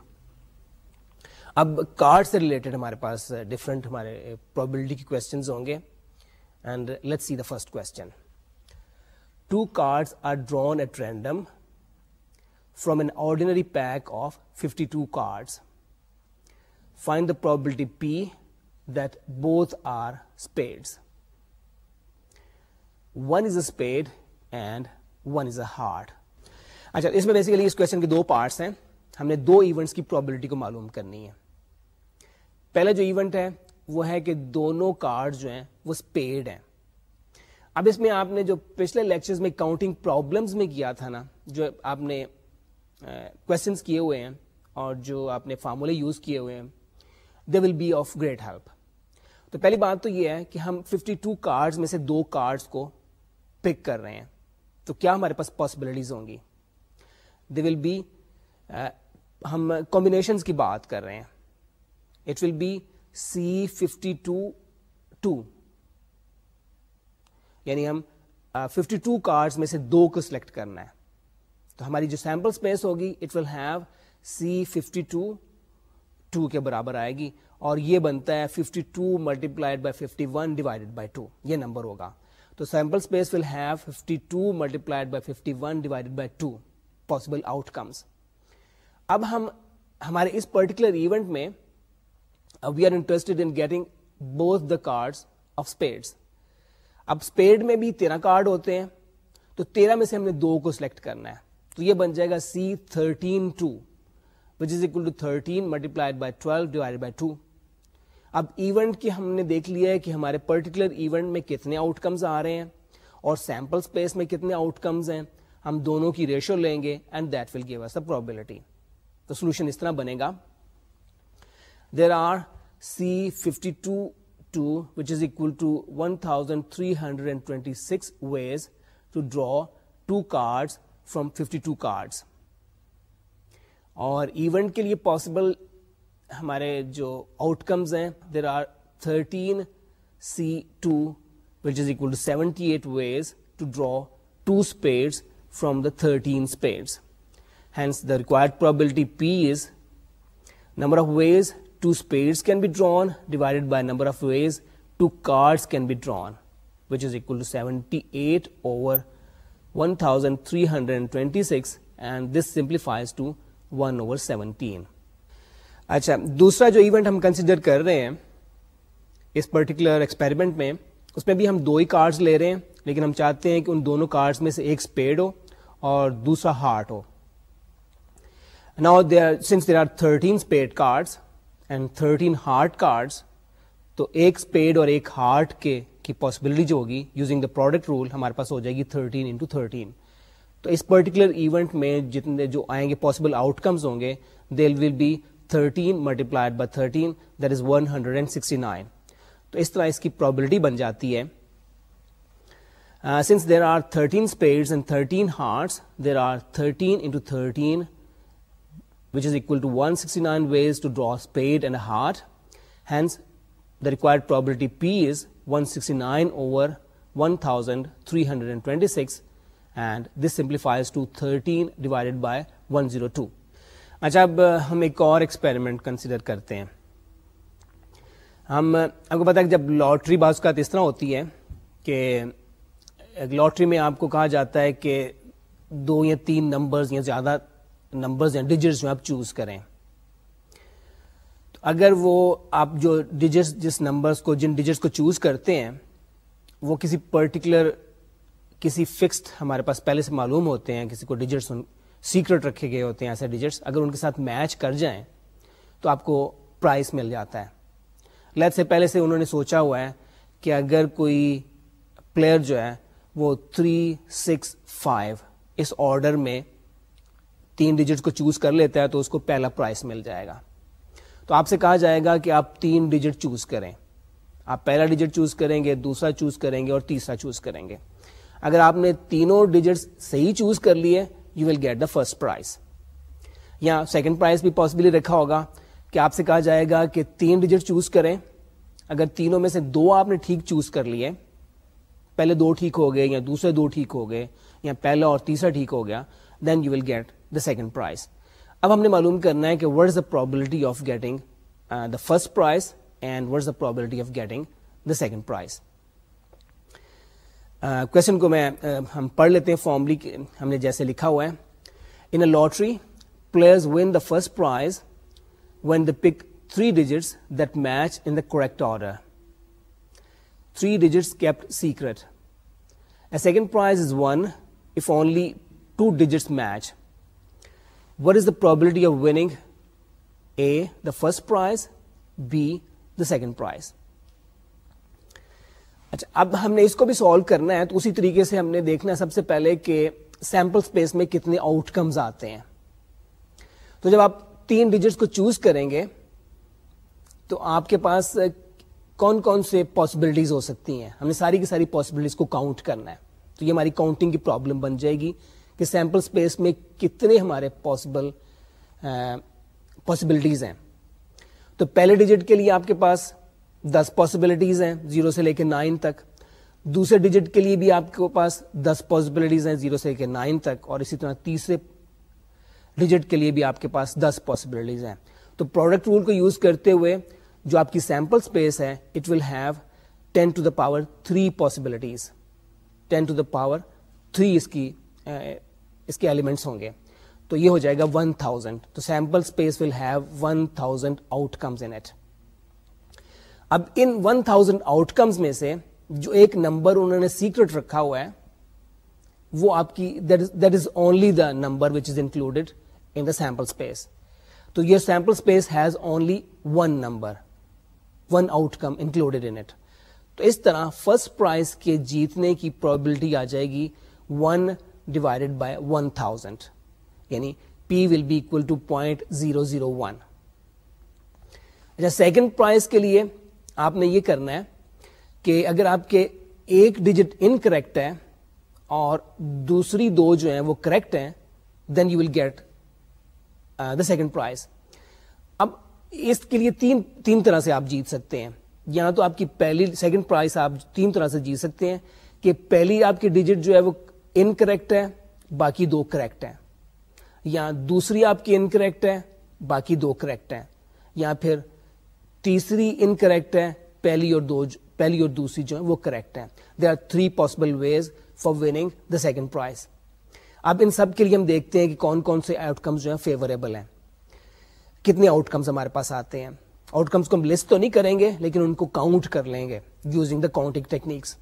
اب کارڈ سے ریلیٹڈ ہمارے پاس ڈفرینٹ ہمارے پرابلٹی کے کوشچنز ہوں گے and let see the first question two cards are drawn at random from an ordinary pack of fifty two card find the probability P دور order one is a and one is a heart اچھا اس میں basically اس کے دو parts ہیں ہم نے دو ایونٹس کی پرابلٹی کو معلوم کرنی ہے پہلا جو ایونٹ ہے وہ ہے کہ دونوں کارڈ جو ہیں وہ اسپیڈ ہیں اب اس میں آپ نے جو پچھلے لیکچرز میں کاؤنٹنگ پرابلمز میں کیا تھا نا جو آپ نے کوشچنس کیے ہوئے ہیں اور جو آپ نے فارمولے یوز کیے ہوئے ہیں they will be of great help تو پہلی بات تو یہ ہے کہ ہم 52 ٹو کارڈز میں سے دو کارڈز کو پک کر رہے ہیں تو کیا ہمارے پاس پاسبلٹیز ہوں گی دے ول بی ہم کمبینیشنس کی بات کر رہے ہیں it will be C fifty two two یعنی ہم ففٹی ٹو کارڈ میں سے دو کو سلیکٹ کرنا ہے تو ہماری جو سیمپل اسپیس ہوگی it will have C fifty کے برابر آئے گی اور یہ بنتا ہے fifty two multiplied one divided by two یہ نمبر ہوگا تو sample space will have fifty two plied by fifty one divided by two possible outcomes اب ہم ہمارے اس پرٹیکولر ایونٹ میں we are interest in getting both the card of spades اب spade میں بھی تیرہ کارڈ ہوتے ہیں تو تیرہ میں سے ہم نے دو کو سلیکٹ کرنا ہے تو یہ بن جائے گا C thirteen two which is equal to thirteen multiply by twelve divide by two اب ایونٹ کی ہم نے دیکھ لیا ہے کہ ہمارے پرٹیکولر ایونٹ میں کتنے آؤٹ کمز آ رہے ہیں اور سیمپل اسپیس میں کتنے آؤٹ کمز ہیں ہم دونوں کی ریشو لیں گے and that will give a probability تو سولوشن اس طرح بنے گا there are C fifty two 2 which is equal to 1326 ways to draw two cards from 52 cards اور ایونٹ کے لیے پاسبل ہمارے جو آؤٹ کمز ہیں there are thirteen C two which is equal to seventy eight ways to draw two spades from the thirteen spades hence the required probability P is number of ways اچھا دوسرا جو event ہم consider کر رہے ہیں اس particular experiment میں اس میں بھی ہم دو ہی کارڈ لے رہے ہیں لیکن ہم چاہتے ہیں کہ ان دونوں میں سے ایک اسپیڈ ہو اور دوسرا heart who now there since there are spade cards and thirteen heart cards تو ایک اسپیڈ اور ایک ہارٹ کے کی پاسبلٹی جو ہوگی یوزنگ دا پروڈکٹ رول ہمارے پاس ہو جائے گی تھرٹین انٹو تھرٹین تو اس پرٹیکولر ایونٹ میں جتنے جو آئیں گے پاسبل آؤٹ کمز ہوں گے they will be thirteen multiplied by thirteen that is one hundred and sixty nine تو اس طرح اس کی پرابلٹی بن جاتی ہے since there are thirteen spade and thirteen hearts there are thirteen into thirteen اچھا اب ہم ایک اور ایکسپیریمنٹ کنسیڈر کرتے ہیں ہم آپ کو پتا ہے جب لاٹری بعض کا اس طرح ہوتی ہے کہ لاٹری میں آپ کو کہا جاتا ہے کہ دو یا تین نمبرز یا زیادہ نمبرز ہیں ڈیجٹس جو آپ چوز کریں تو اگر وہ آپ جو ڈیجٹس جس نمبرز کو جن ڈیجٹس کو چوز کرتے ہیں وہ کسی پرٹیکولر کسی فکسڈ ہمارے پاس پہلے سے معلوم ہوتے ہیں کسی کو ڈیجٹس سیکرٹ رکھے گئے ہوتے ہیں ایسے ڈیجٹس اگر ان کے ساتھ میچ کر جائیں تو آپ کو پرائز مل جاتا ہے لیٹ سے پہلے سے انہوں نے سوچا ہوا ہے کہ اگر کوئی پلیئر جو ہے وہ تھری سکس فائیو اس آرڈر میں تین ڈیجٹ کو چوز کر لیتا ہے تو اس کو پہلا پرائز مل جائے گا تو آپ سے کہا جائے گا کہ آپ تین ڈیجٹ چوز کریں آپ پہلا ڈیجٹ چوز کریں گے دوسرا چوز کریں گے اور تیسرا چوز کریں گے اگر آپ نے تینوں ڈیجٹ صحیح چوز کر لیے you will get the first prize یا سیکنڈ پرائز بھی پاسبلی رکھا ہوگا کہ آپ سے کہا جائے گا کہ تین ڈیجٹ چوز کریں اگر تینوں میں سے دو آپ نے ٹھیک چوز کر لیے پہلے دو ٹھیک ہو گئے یا دوسرے دو ٹھیک ہو گئے یا پہلا اور تیسرا ٹھیک ہو گیا then you will get second prize اب ہم نے معلوم کرنا ہے کہ what is the probability of getting the first prize and what ability of getting the second prize کو میں uh, ہم پڑھ لیتے ہیں فارملی ہم نے جیسے لکھا ہوا ہے in a lottery players win the first prize when the pick three digits that match in the correct order three digits kept secret a second prize is won if only two digits match what is the probability of winning a the first prize bad prize اچھا اب ہم نے اس کو بھی solve کرنا ہے تو اسی طریقے سے ہم نے دیکھنا ہے سب سے پہلے کہ سیمپل اسپیس میں کتنے آؤٹ کمز آتے ہیں تو جب آپ تین ڈیجٹس کو چوز کریں گے تو آپ کے پاس کون کون سے پاسبلٹیز ہو سکتی ہیں ہم نے ساری کی ساری پاسبلٹیز کو کاؤنٹ کرنا ہے تو یہ ہماری کاؤنٹنگ کی پرابلم بن جائے گی کہ سیمپل اسپیس میں کتنے ہمارے پاسبل پاسبلٹیز ہیں تو پہلے ڈیجٹ کے لیے آپ کے پاس دس پاسبلٹیز ہیں زیرو سے لے کے نائن تک دوسرے ڈیجٹ کے لیے بھی آپ کے پاس دس پاسبلٹیز ہیں زیرو سے لے کے نائن تک اور اسی طرح تیسرے ڈیجٹ کے لیے بھی آپ کے پاس دس پاسبلٹیز ہیں تو پروڈکٹ رول کو یوز کرتے ہوئے جو آپ کی سیمپل اسپیس ہے it will have ten to the power three possibilities ten to the power three اس کی اس کے ایلیمنٹس ہوں گے تو یہ ہو جائے گا 1000 تھاؤزینڈ تو sample space will have one thousand outcomes in it اب ان ون تھاؤزینڈ آؤٹ کمز میں سے جو ایک نمبر انہوں نے سیکرٹ رکھا ہوا ہے وہ آپ کی that is only the number which is included in the sample space تو یہ sample space has only one number one outcome included in it تو اس طرح فرسٹ پرائز کے جیتنے کی پرابلٹی آ جائے گی one divided by one thousand یعنی P will be equal to point zero zero one اچھا سیکنڈ پرائز کے لیے آپ نے یہ کرنا ہے کہ اگر آپ کے ایک ڈیجٹ ان کریکٹ ہے اور دوسری دو جو ہیں وہ کریکٹ ہیں then you will get the second prize اب اس کے لیے تین تین طرح سے آپ جیت سکتے ہیں یا تو آپ کی پہلی سیکنڈ پرائز آپ تین طرح سے جیت سکتے ہیں کہ پہلی آپ کی ڈیجٹ جو ہے وہ انکریکٹ ہے باقی دو کریکٹ ہیں یا دوسری آپ کی انکریکٹ ہے باقی دو کریکٹ ہیں یا پھر تیسری انکریکٹ ہے پہلی اور دو پہلی اور دوسری جو ہے وہ کریکٹ ہیں they are three possible ways for winning the second prize اب ان سب کے لیے ہم دیکھتے ہیں کہ کون کون سے آؤٹ جو ہیں کتنے آؤٹ کمس ہمارے پاس آتے ہیں آؤٹ کمس کو ہم لسٹ تو نہیں کریں گے لیکن ان کو کاؤنٹ کر لیں گے یوزنگ دا کاؤنٹنگ ٹیکنیکس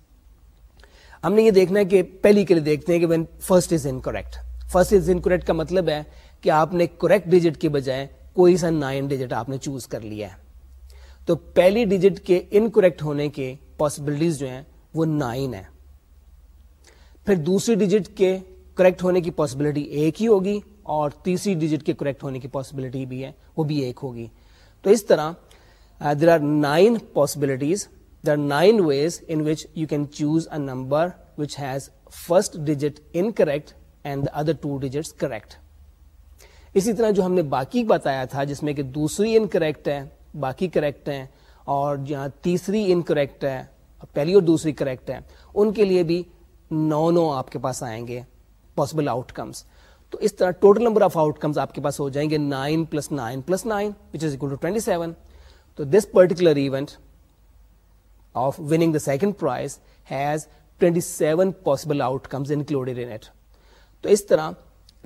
ہم نے یہ دیکھنا ہے کہ پہلی کے لیے دیکھتے ہیں کہ when first first is is کا مطلب ہے کہ آپ نے کریکٹ ڈیجٹ کے بجائے کوئی سا نائن ڈیجٹ آپ نے چوز کر لیا ہے تو پہلی ڈیجٹ کے کریکٹ ہونے کے پاسبلٹیز جو ہیں وہ نائن ہے پھر دوسری ڈیجٹ کے کریکٹ ہونے کی پاسبلٹی ایک ہی ہوگی اور تیسری ڈیجٹ کے کریکٹ ہونے کی پاسبلٹی بھی ہے وہ بھی ایک ہوگی تو اس طرح there are nine possibilities nine ways number you can choose digit incorrect and the other two digits correct اسی طرح جو ہم نے باقی بتایا تھا جس میں کہ دوسری ان کریکٹ ہے باقی کریکٹ ہے اور جہاں تیسری ان کریکٹ ہے پہلی اور دوسری کریکٹ ہے ان کے لیے بھی نو نو آپ کے پاس آئیں گے پاسبل آؤٹ کمس تو اس طرح ٹوٹل نمبر آف آؤٹ کمس آپ کے پاس ہو جائیں گے nine plus nine plus nine which is equal to twenty seven تو this particular event offing the second prize has twenty seven possible outcomes included in it تو اس طرح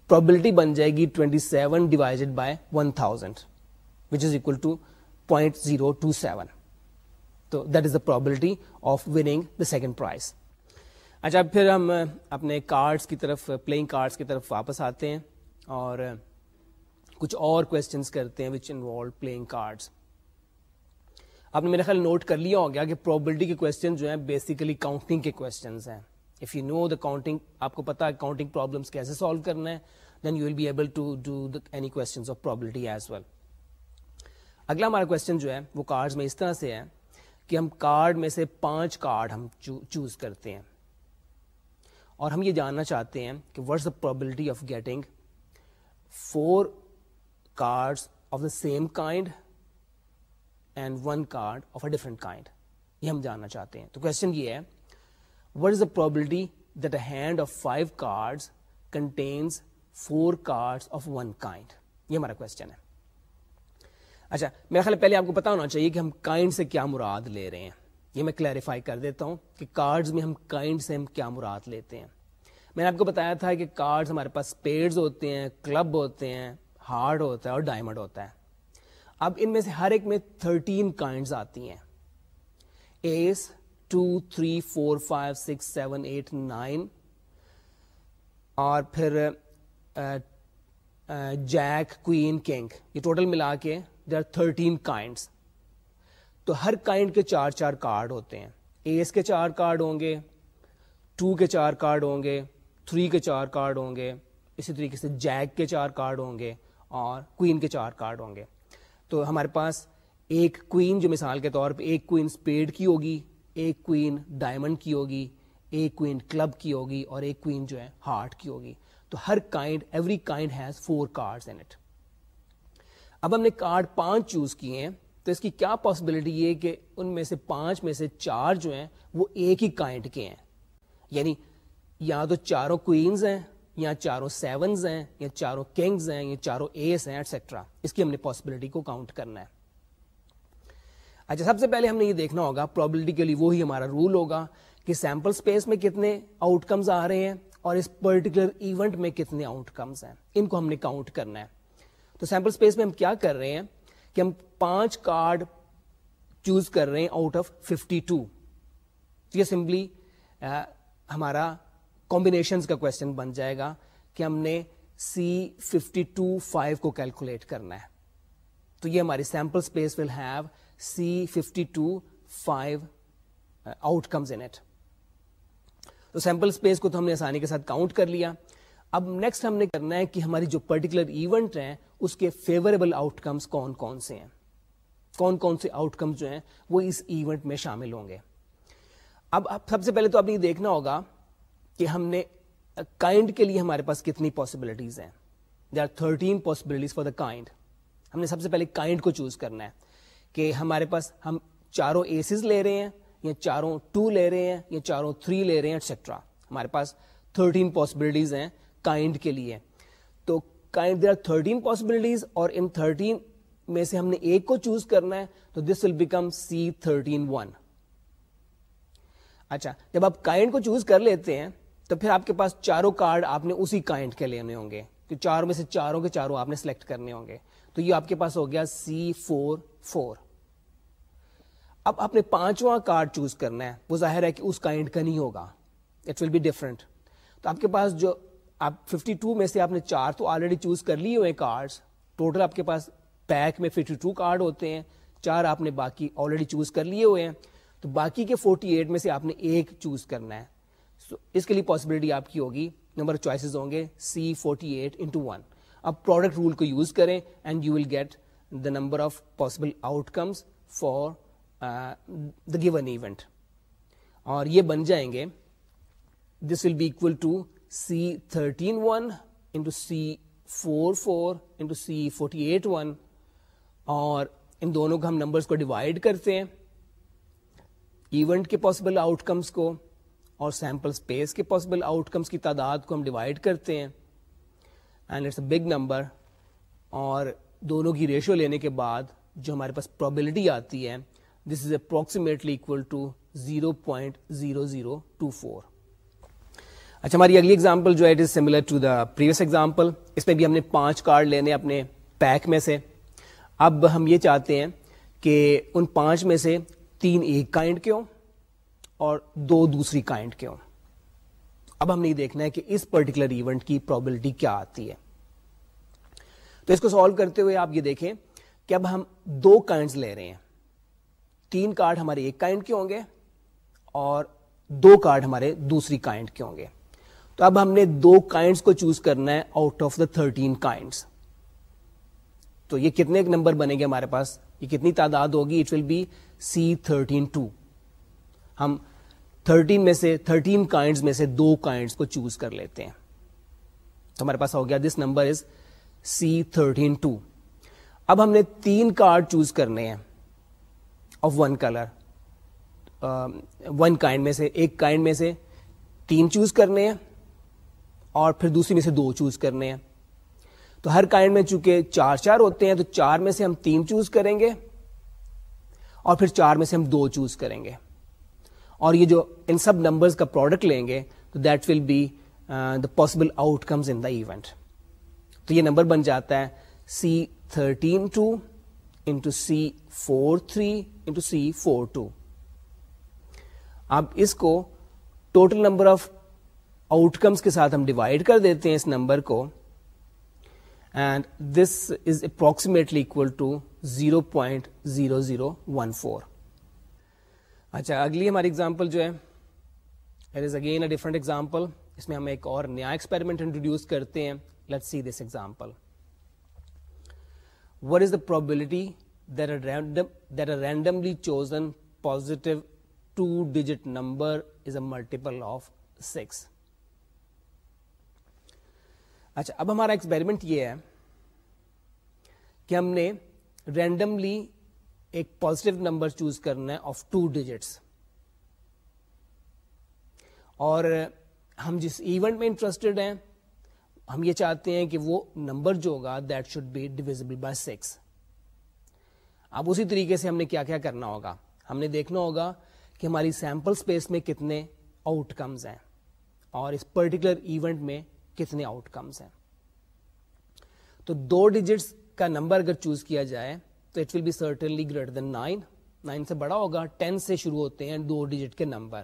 پرابلٹی بن جائے گی twenty seven divided by one thousand point zero two seven تو that is the probability offing the second prize اچھا پھر ہم اپنے کارڈس کی طرف پلئنگ کارڈس کی طرف واپس آتے ہیں اور کچھ اور کوشچنس کرتے ہیں وچ انوالو پلئنگ کارڈس آپ نے میرا خیال نوٹ کر لیا ہوگا کہ پرابلٹی کے کوشچن جو ہیں بیسیکلی کاؤنٹنگ کے کوشچنز ہیں if you know the counting آپ کو پتا ہے کاؤنٹنگ پرابلمس کیسے سالو کرنا ہے then you will be able to do any questions of probability as well اگلا ہمارا کوشچن جو ہے وہ کارڈ میں اس طرح سے ہے کہ ہم کارڈ میں سے پانچ کارڈ ہم چوز کرتے ہیں اور ہم یہ جاننا چاہتے ہیں کہ what's the probability of getting four cards of the same kind and one card of a different kind یہ ہم جاننا چاہتے ہیں تو کوشچن یہ ہے what is the probability that a hand of five card contains four card of one kind یہ ہمارا کوشچن ہے اچھا میرا خیال پہلے آپ کو پتا ہونا چاہیے کہ ہم کائنڈ سے کیا مراد لے رہے ہیں یہ میں کلیریفائی کر دیتا ہوں کہ کارڈز میں ہم کائنڈ سے ہم کیا مراد لیتے ہیں میں نے آپ کو بتایا تھا کہ کارڈز ہمارے پاس پیڈز ہوتے ہیں کلب ہوتے ہیں ہارڈ ہوتا ہے اور ڈائمنڈ ہوتا ہے اب ان میں سے ہر ایک میں تھرٹین کائنڈ آتی ہیں ace two three four five six seven eight nine اور پھر جیک کوئین کنگ یہ ٹوٹل ملا کے دیر آر تھرٹین کائنڈس تو ہر کائنڈ کے چار چار کارڈ ہوتے ہیں ایس کے چار کارڈ ہوں گے ٹو کے چار کارڈ ہوں گے تھری کے چار کارڈ ہوں گے اسی طریقے سے جیک کے چار کارڈ ہوں گے اور کوئین کے چار کارڈ ہوں گے تو ہمارے پاس ایک کوئن جو مثال کے طور پہ ایک کوئن اسپیڈ کی ہوگی ایک کوئن ڈائمنڈ کی ہوگی ایک کوئن کلب کی ہوگی اور ایک کوئن جو ہے ہارٹ کی ہوگی تو ہر kind every kind has four card it اب ہم نے کارڈ پانچ چوز کیے ہیں تو اس کی کیا پاسبلٹی یہ کہ ان میں سے پانچ میں سے چار جو ہیں وہ ایک ہی کائنڈ کے ہیں یعنی یا تو چاروں کوئینز ہیں یا چاروں سیونز ہیں یا چاروں کنگز ہیں یا چاروں ایس ہیں ایٹسٹرا اس کی ہم نے پاسبلٹی کو کاؤنٹ کرنا ہے اچھا سب سے پہلے ہم نے یہ دیکھنا ہوگا پرابلٹی کے لیے وہی ہمارا رول ہوگا کہ سیمپل اسپیس میں کتنے آؤٹ کمز آ رہے ہیں اور اس پرٹیکولر ایونٹ میں کتنے آؤٹ کمز ہیں ان کو ہم نے کاؤنٹ کرنا ہے تو سیمپل اسپیس میں ہم کیا کر رہے ہیں کہ ہم پانچ کارڈ چوز کر رہے ہیں آؤٹ آف ففٹی ٹو یہ سمپلی ہمارا کمبینیشنز کا کوشچن بن جائے گا کہ ہم نے سی ففٹی ٹو فائیو کو کیلکولیٹ کرنا ہے تو یہ ہماری sample space will have C fifty two five outcomes تو سیمپل اسپیس کو تو ہم نے آسانی کے ساتھ کاؤنٹ کر لیا اب نیکسٹ ہم نے کرنا ہے کہ ہماری جو پرٹیکولر ایونٹ ہیں اس کے فیوریبل آؤٹ کمس کون کون سے ہیں کون کون سے آؤٹ کمس جو ہیں وہ اس ایونٹ میں شامل ہوں گے اب سب سے پہلے تو آپ نے دیکھنا ہوگا کہ ہم نے کائنڈ کے لیے ہمارے پاس کتنی پاسبلٹیز ہیں they are thirteen possibilities for the kind ہم نے سب سے پہلے کائنڈ کو چوز کرنا ہے کہ ہمارے پاس ہم چاروں ایسز لے رہے ہیں یا چاروں ٹو لے رہے ہیں یا چاروں تھری لے رہے ہیں ایٹسٹرا ہمارے پاس تھرٹین پاسبلٹیز ہیں کائنڈ کے لیے تو kind they are thirteen possibilities اور ان تھرٹین میں سے ہم نے ایک کو چوز کرنا ہے تو this will become C thirteen one اچھا جب آپ کائنڈ کو چوز کر لیتے ہیں تو پھر آپ کے پاس چاروں کارڈ آپ نے اسی کائنٹ کے لینے ہوں گے تو چاروں میں سے چاروں کے چاروں آپ نے سلیکٹ کرنے ہوں گے تو یہ آپ کے پاس ہو گیا سی فور فور اب آپ نے پانچواں کارڈ چوز کرنا ہے وہ ظاہر ہے کہ اس کائنڈ کا نہیں ہوگا اٹ ول بی ڈفرنٹ تو آپ کے پاس جو آپ ففٹی ٹو میں سے آپ نے چار تو آلریڈی چوز کر لیے ہوئے کارڈ ٹوٹل آپ کے پاس پیک میں ففٹی ٹو کارڈ ہوتے ہیں چار آپ نے باقی آلریڈی چوز کر لیے ہوئے ہیں تو باقی کے فورٹی ایٹ میں سے آپ نے ایک چوز کرنا ہے اس کے لیے پاسبلٹی آپ کی ہوگی نمبر آف چوائسز ہوں گے C forty eight into one اب پروڈکٹ رول کو یوز کریں and you will get the number of possible outcomes for the given event اور یہ بن جائیں گے this will be equal to C thirteen one into C four four into C forty eight one اور ان دونوں کو ہم نمبرس کو ڈیوائڈ کرتے ہیں ایونٹ کے پاسبل آؤٹ کمس کو اور سیمپل اسپیس کے پاسبل آؤٹ کمس کی تعداد کو ہم ڈیوائڈ کرتے ہیں and it's a big number اور دونوں کی ریشو لینے کے بعد جو ہمارے پاس پرابلٹی آتی ہے this is approximately equal to zero point zero zero two four اچھا ہماری اگلی ایگزامپل جو ہے it is similar to the previous example اس میں بھی ہم نے پانچ کارڈ لینے اپنے پیک میں سے اب ہم یہ چاہتے ہیں کہ ان پانچ میں سے تین ایک کائنڈ کے ہوں اور دو دوسری کائنڈ کے اب ہم یہ دیکھنا ہے کہ اس پرٹیکولر ایونٹ کی پرابلٹی کیا آتی ہے تو اس کو سالو کرتے ہوئے آپ یہ دیکھیں کہ اب ہم دو کائنڈ لے رہے ہیں تین کارڈ ہمارے ایک کائنڈ کے ہوں گے اور دو کارڈ ہمارے دوسری کائنڈ کے ہوں گے تو اب ہم نے دو کائنڈ کو چوز کرنا ہے out of the thirteen kind تو یہ کتنے نمبر بنے گے ہمارے پاس یہ کتنی تعداد ہوگی it will be C thirteen two ہم تھرٹین میں سے تھرٹین کائنڈ میں سے دو کائنڈ کو چوز کر لیتے ہیں تو ہمارے پاس ہو گیا this number is C thirteen two اب ہم نے تین کارڈ چوز کرنے ہیں of one one colour kind میں سے ایک کائنڈ میں سے تین چوز کرنے ہیں اور پھر دوسری میں سے دو چوز کرنے ہیں تو ہر کائنڈ میں چونکہ چار چار ہوتے ہیں تو چار میں سے ہم تین چوز کریں گے اور پھر چار میں سے ہم دو چوز کریں گے اور یہ جو ان سب نمبرز کا پروڈکٹ لیں گے تو that will be the possible outcomes in the event تو یہ نمبر بن جاتا ہے C thirteen two into C four three into C four two اب اس کو ٹوٹل نمبر آف آؤٹ کمس کے ساتھ ہم ڈیوائڈ کر دیتے ہیں اس نمبر کو and this is approximately equal to zero point zero zero one four اچھا اگلی ہماری ایگزامپل جو ہے is again a different example اس میں ہم ایک اور نیا ایکسپیریمنٹ انٹروڈیوس کرتے ہیں let see this example what is the probability randomly chosen positive two digit number is a multiple of six اچھا اب ہمارا ایکسپیریمنٹ یہ ہے کہ ہم نے رینڈملی ایک پوزیٹو نمبر چوز کرنا ہے آف ٹو ڈیجٹس اور ہم جس ایونٹ میں انٹرسٹڈ ہیں ہم یہ چاہتے ہیں کہ وہ نمبر جو ہوگا that should be divisible by six اب اسی طریقے سے ہم نے کیا کیا کرنا ہوگا ہم نے دیکھنا ہوگا کہ ہماری سیمپل اسپیس میں کتنے آؤٹ کمز ہیں اور اس پرٹیکولر ایونٹ میں کتنے آؤٹ کمز ہیں تو دو ڈیجٹس کا نمبر اگر چوز کیا جائے تو it will be certainly greater than nine nine سے بڑا ہوگا ٹین سے شروع ہوتے ہیں دو ڈیجٹ کے number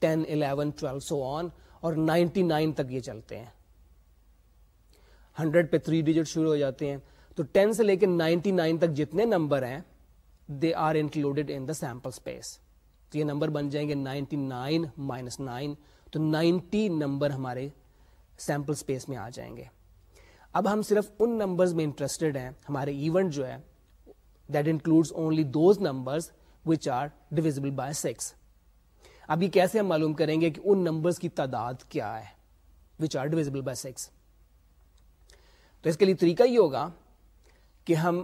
ten eleven twelve so on اور نائنٹی نائن تک یہ چلتے ہیں ہنڈریڈ پہ تھری ڈیجٹ شروع ہو جاتے ہیں تو ٹین سے لے کے نائنٹی نائن تک جتنے نمبر ہیں they are included in the sample space تو یہ نمبر بن جائیں گے نائنٹی نائن مائنس نائن تو نائنٹی نمبر ہمارے سیمپل اسپیس میں آ جائیں گے اب ہم صرف ان نمبرز میں انٹرسٹڈ ہیں ہمارے ایونٹ جو ہے that include only those number اب یہ کیسے ہم معلوم کریں گے کہ ان نمبرز کی تعداد کیا ہے وچ آر ڈویزبل بائی تو اس کے لیے طریقہ یہ ہوگا کہ ہم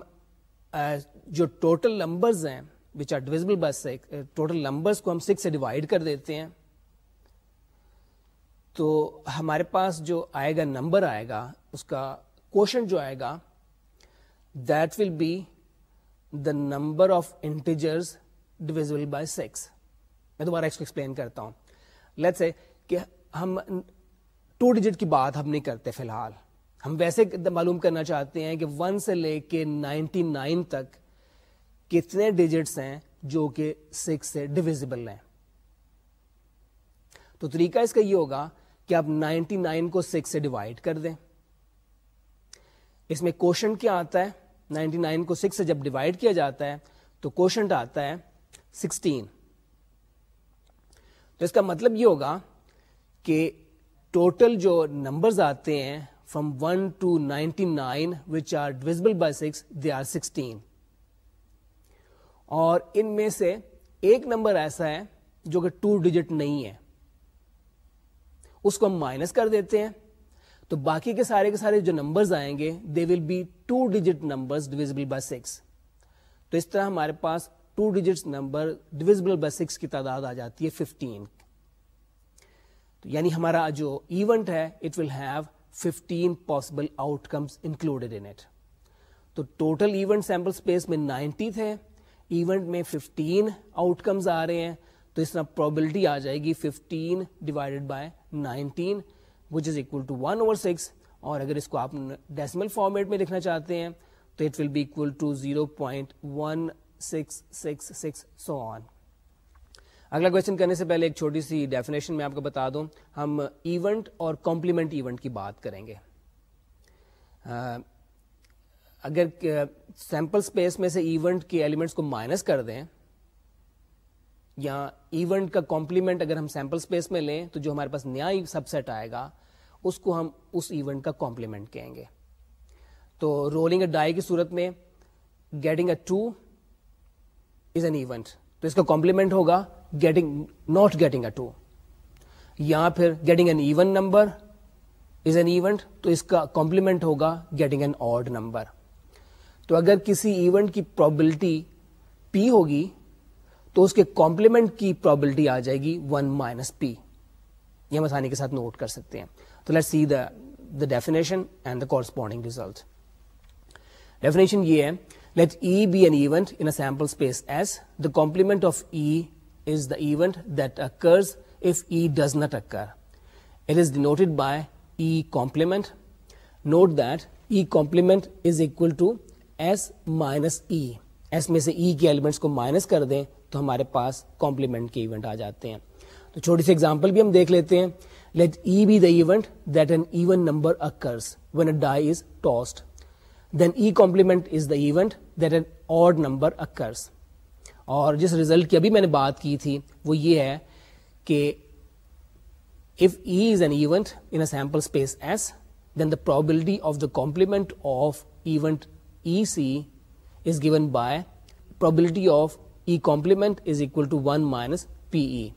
جو ٹوٹل نمبرز ہیں which are divisible by six total numbers کو ہم سکس سے ڈیوائڈ کر دیتے ہیں تو ہمارے پاس جو آئے گا نمبر آئے گا اس کا کوشن جو آئے گا that will be the number of integers divisible by six میں دوبارہ اس کو ایکسپلین کرتا ہوں لیٹس کہ ہم ٹو ڈیجٹ کی بات ہم نہیں کرتے فی الحال ہم ویسے معلوم کرنا چاہتے ہیں کہ ون سے لے کے نائنٹی نائن تک کتنے ڈیجٹس ہیں جو کہ سکس سے ڈویزبل ہیں تو طریقہ اس کا یہ ہوگا کہ آپ نائنٹی نائن کو سکس سے ڈیوائڈ کر دیں اس میں کوشن کیا آتا ہے 99 کو 6 سے جب ڈیوائڈ کیا جاتا ہے تو کوشن آتا ہے 16 تو اس کا مطلب یہ ہوگا کہ ٹوٹل جو نمبرز آتے ہیں from 1 to 99 nine which are divisible by six they are sixteen اور ان میں سے ایک نمبر ایسا ہے جو کہ ٹو ڈیجٹ نہیں ہے اس کو ہم مائنس کر دیتے ہیں تو باقی کے سارے کے سارے جو نمبر آئیں گے they will be two digit by six تو اس طرح ہمارے پاس two digits number divisible by six کی تعداد آ جاتی ہے ففٹین یعنی ہمارا جو ایونٹ ہے it will have fifteen possible outcomes included تو ٹوٹل ایونٹ سیمپل اسپیس میں نائنٹی تھے ایونٹ میں ففٹین آؤٹ کمز آ رہے ہیں تو اس طرح پرابلٹی آ جائے گی fifteen divided by nineteen which is equal to one over six اور اگر اس کو آپ ڈیسمل فارمیٹ میں لکھنا چاہتے ہیں تو it will be equal to zero point one six six six so on اگلا کوشچن کرنے سے پہلے ایک چھوٹی سی ڈیفینیشن میں آپ کو بتا دوں ہم ایونٹ اور کمپلیمنٹ ایونٹ کی بات کریں گے اگر سیمپل اسپیس میں سے ایونٹ کے ایلیمنٹس کو مائنس کر دیں ایونٹ کا کمپلیمنٹ اگر ہم سیمپل اسپیس میں لیں تو جو ہمارے پاس نیا سب سیٹ آئے گا اس کو ہم اس ایونٹ کا کمپلیمنٹ کہیں گے تو رولنگ اے اے ڈائی کی صورت میں getting two is an event تو اس کا کمپلیمنٹ ہوگا getting not getting a two یا پھر getting an even number is an event تو اس کا کمپلیمنٹ ہوگا گیٹنگ این آڈ نمبر تو اگر کسی ایونٹ کی پرابلٹی پی ہوگی تو اس کے کمپلیمنٹ کی پرابلٹی آ جائے گی ون مائنس پی یہ ہم آسانی کے ساتھ نوٹ کر سکتے ہیں تو let see the definition and the corresponding result definition یہ ہے let E be an event in sample space the complement of E is the event that occurs if E does not occur it is denoted by E complement note that E complement is equal to S minus E S میں سے E e کے elements کو minus کر دیں تو ہمارے پاس complement کے ایونٹ آ جاتے ہیں تو چھوٹی سی ایگزامپل بھی ہم دیکھ لیتے ہیں let E be the event that an even number occurs when a die is tossed then E complement is the event that an odd number occurs اور جس ریزلٹ کی ابھی میں نے بات کی تھی وہ یہ ہے کہ if e is an event in a sample space s then the probability of the complement of event ec is given by probability of E complement is equal to one minus P E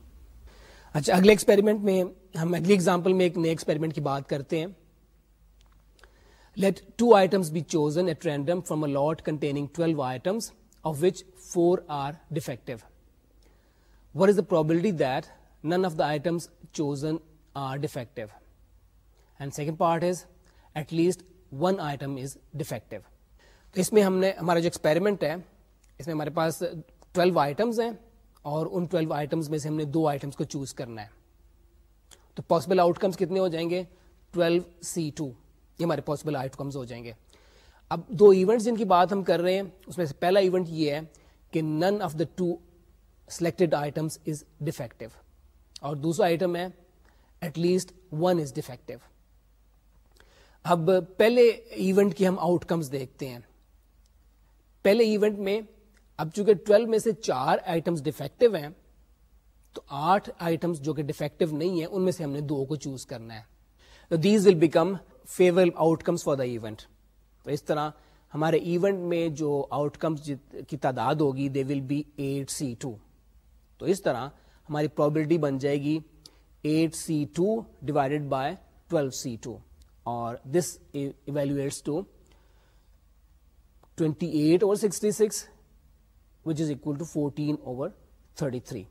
اچھا اگلے experiment میں ہم اگلی example میں ایک نئے experiment کی بات کرتے ہیں let two items be chosen at random from a lot containing twelve items of which four are defective what is the the probability that none of items chosen are defective and second part is at least one item is defective تو اس میں ہم نے ہمارا جو experiment ہے اس میں ہمارے پاس ٹویلو ہیں اور ان ٹویلو آئٹمس میں سے ہم نے دو آئٹمس کو چوز کرنا ہے تو پاسبل آؤٹ کمس کتنے ہو جائیں گے ٹویلو سی ٹو یہ ہمارے پاسبل آؤٹ کمس ہو جائیں گے اب دو ایونٹ جن کی بات ہم کر رہے ہیں اس میں سے پہلا ایونٹ یہ ہے کہ none of the two selected items is defective اور دوسرا آئٹم ہے at least one is defective اب پہلے ایونٹ کی ہم آؤٹ کمس دیکھتے ہیں پہلے ایونٹ میں اب چونکہ ٹویلو میں سے چار آئٹمس ڈیفیکٹو ہیں تو آٹھ آئٹمس جو کہ ڈیفیکٹو نہیں ہیں ان میں سے ہم نے دو کو چوز کرنا ہے تو these will become favour outcomes for the event اس طرح ہمارے ایونٹ میں جو آؤٹ کمس کی تعداد ہوگی they will be eight C two تو اس طرح ہماری پرابلٹی بن جائے گی eight C two divided by twelve C two اور this evaluates to twenty eight اور سکسٹی سکس تھرٹی تھری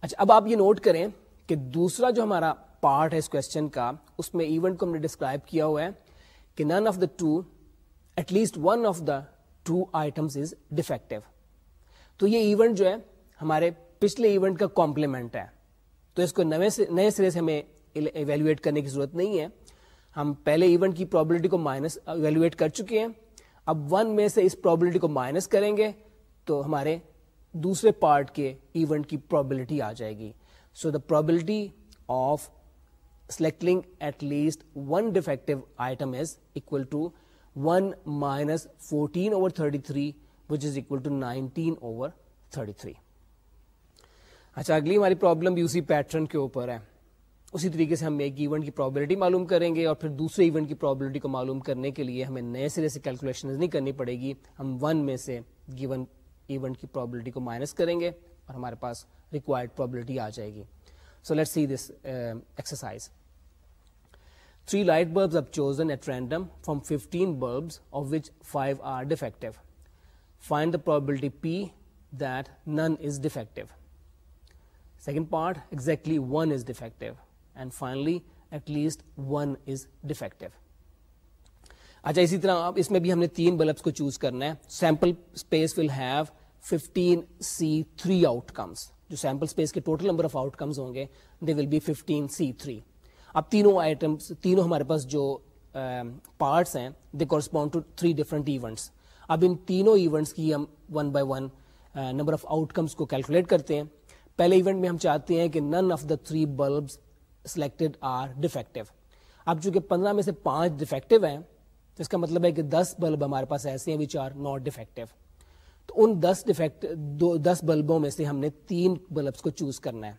اچھا اب آپ یہ نوٹ کریں کہ دوسرا جو ہمارا پارٹ ہے اس کوشچن کا اس میں ایونٹ کو ہم نے ڈسکرائب کیا ہوا ہے کہ none of the two at least one of the two items is defective تو یہ ایونٹ جو ہے ہمارے پچھلے ایونٹ کا کمپلیمنٹ ہے تو اس کو نئے سرے سے ہمیں ایویلویٹ کرنے کی ضرورت نہیں ہے ہم پہلے ایونٹ کی پرابلٹی کو مائنس ایویلویٹ کر چکے ہیں اب ون میں سے اس پرابلٹی کو مائنس کریں گے تو ہمارے دوسرے پارٹ کے ایونٹ کی پرابلٹی آ جائے گی so the probability of selecting at least one defective item is equal to one minus fourteen over thirty three which is equal to nineteen over thirty three اچھا اگلی ہماری پرابلم بھی اسی پیٹرن کے اوپر ہے اسی طریقے سے ہم ایک ایونٹ کی پرابلٹی معلوم کریں گے اور پھر دوسرے ایونٹ کی پرابلٹی کو معلوم کرنے کے لیے ہمیں نئے سرے سے کیلکولیشن نہیں کرنی پڑے گی ہم ون میں سے گیون ایونٹ کی پرابلٹی کو مائنس کریں گے اور ہمارے پاس ریکوائرڈ پرابلٹی آ جائے گی so let see this exercise three light bulbs اب chosen at random from fifteen bulbs of which five are defective find the probability P that none is defective second part exactly one is defective بھی ہم نے ہمارے پاس جو parts ہیں they correspond three different events اب ان تینوں ایونٹس کی ہم one by one number of outcomes کو کیلکولیٹ کرتے ہیں پہلے ایونٹ میں ہم چاہتے ہیں کہ none of the three bulbs selected are defective اب چونکہ پندرہ میں سے پانچ ڈیفیکٹو ہیں تو اس کا مطلب ہے کہ دس بلب ہمارے پاس ایسے ہیں وچ آر ناٹ ڈیفیکٹو تو ان دس ڈیفیکٹ دو دس بلبوں میں سے ہم نے تین بلبس کو چوز کرنا ہے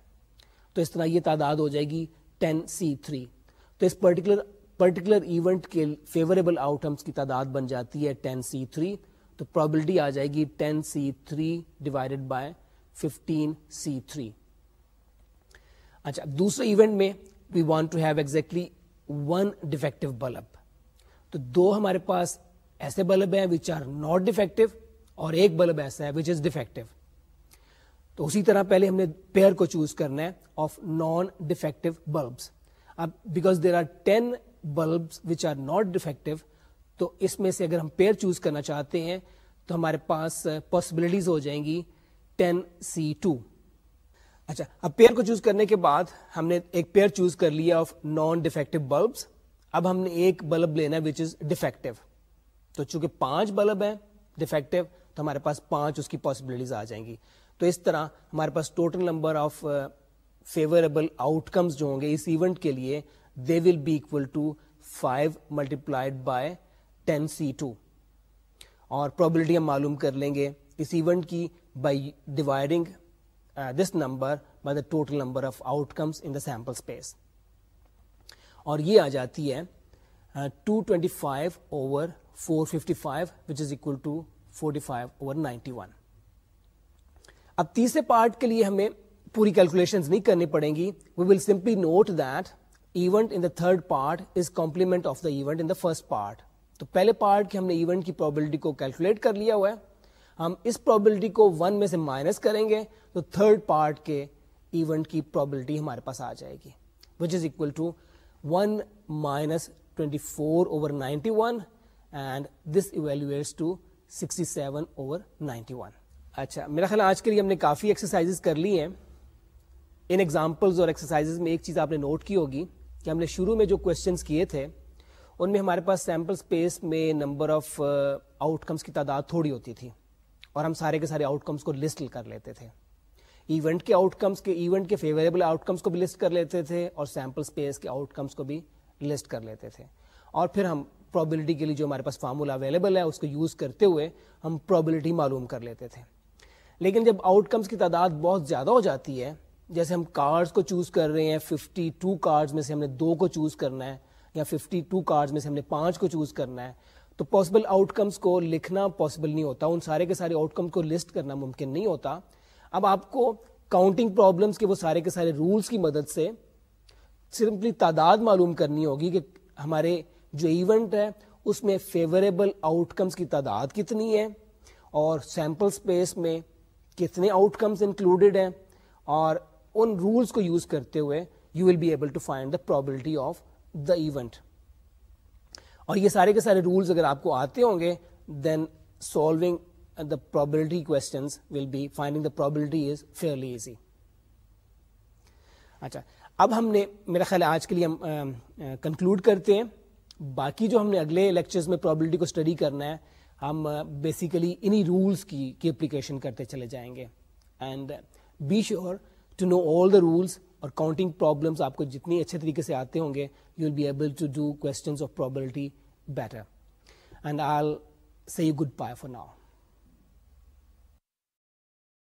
تو اس طرح یہ تعداد ہو جائے گی ٹین سی تھری تو اس پرٹیکولر پرٹیکولر ایونٹ کے فیوریبل آؤٹ کی تعداد بن جاتی ہے ٹین سی تھری تو پرابلٹی آ جائے گی ten C three divided by fifteen C three اچھا دوسرے ایونٹ میں we want to have exactly one defective bulb تو دو ہمارے پاس ایسے بلب ہیں وچ آر ناٹ ڈیفیکٹو اور ایک بلب ایسا ہے وچ از ڈیفیکٹو تو اسی طرح پہلے ہم نے پیئر کو چوز کرنا ہے آف نان ڈیفیکٹو بلبس اب because there are ten bulbs which are not defective تو اس میں سے اگر ہم پیئر چوز کرنا چاہتے ہیں تو ہمارے پاس پاسبلٹیز ہو جائیں گی ٹین سی ٹو اچھا اب پیئر کو چوز کرنے کے بعد ہم نے ایک پیئر چوز کر لیا آف نان ڈیفیکٹو بلبس اب ہم نے ایک بلب لینا وچ از ڈیفیکٹو تو چونکہ پانچ بلب ہیں ڈیفیکٹو تو ہمارے پاس پانچ اس کی پاسبلٹیز آ جائیں گی تو اس طرح ہمارے پاس total number of favourable outcomes جو ہوں گے اس ایونٹ کے لیے they will be equal to five multiplied by ten C two اور پرابلٹی ہم معلوم کر لیں گے اس ایونٹ کی by dividing this number by the total number of outcomes in the sample space اور یہ آ جاتی ہے to twenty five over four fifty five which is equal to forty five over ninety one اب تیسرے part کے لیے ہمیں پوری کیلکولیشن نہیں کرنی پڑیں گی we will simply note that event in the third part is complement of the event in the first part تو پہلے پارٹ کے ہم نے ایونٹ کی پرابلٹی کو کیلکولیٹ کر لیا ہوا ہے ہم اس پرابلٹی کو ون میں سے مائنس کریں گے تو تھرڈ پارٹ کے ایونٹ کی پرابلٹی ہمارے پاس آ جائے گی which is equal to one minus twenty four over ninety one and this evaluates to sixty seven over ninety one اچھا میرا خیال آج کے لیے ہم نے کافی ایکسرسائز کر لی ہیں ان ایگزامپلز اور ایکسرسائز میں ایک چیز آپ نے نوٹ کی ہوگی کہ ہم نے شروع میں جو کویشچنس کیے تھے ان میں ہمارے پاس سیمپل اسپیس میں نمبر آف آؤٹ کمس کی تعداد تھوڑی ہوتی تھی اور ہم سارے کے سارے آؤٹ کمس کو لسٹ کر لیتے تھے ایونٹ کے آؤٹ کمس کے ایونٹ کے فیوریبل آؤٹ کمس کو بھی لسٹ کر لیتے تھے اور سیمپل اسپیس کے آؤٹ کمس کو بھی لسٹ کر لیتے تھے اور پھر ہم پرابلٹی کے لیے جو ہمارے پاس فارمولا اویلیبل ہے اس کو یوز کرتے ہوئے ہم پرابلٹی معلوم کر لیتے تھے لیکن جب آؤٹ کمس کی تعداد بہت زیادہ ہو جاتی ہے جیسے ہم کارڈ کو چوز کر رہے ہیں ففٹی ٹو کارڈ میں سے ہم نے دو کو چوز کرنا ہے یا ففٹی ٹو کارڈ میں سے ہم نے پانچ کو چوز کرنا ہے تو پاسبل آؤٹ کمس کو لکھنا پاسبل نہیں ہوتا ان سارے کے سارے آؤٹ کم کو لسٹ کرنا ممکن نہیں ہوتا اب آپ کو کاؤنٹنگ پرابلمس کے وہ سارے کے سارے رولس کی مدد سے سمپلی تعداد معلوم کرنی ہوگی کہ ہمارے جو ایونٹ ہے اس میں فیوریبل آؤٹ کمس کی تعداد کتنی ہے اور سیمپل اسپیس میں کتنے آؤٹ کمس انکلوڈیڈ ہیں اور ان رولس کو یوز کرتے ہوئے you will be able to find the probability of the event اور یہ سارے کے سارے رولز اگر آپ کو آتے ہوں گے then solving the probability the probability is fairly easy اچھا اب ہم نے میرا خیال ہے آج کے لیے ہم کنکلوڈ کرتے ہیں باقی جو ہم نے اگلے لیکچرز میں پرابلٹی کو اسٹڈی کرنا ہے ہم بیسیکلی انہی رولس کی کی اپلیکیشن کرتے چلے جائیں گے and be sure to know all the rules اور کاؤنٹنگ پرابلمس آپ کو جتنی اچھے طریقے سے آتے ہوں گے you'll be able to do questions of probability better. And I'll say goodbye for now.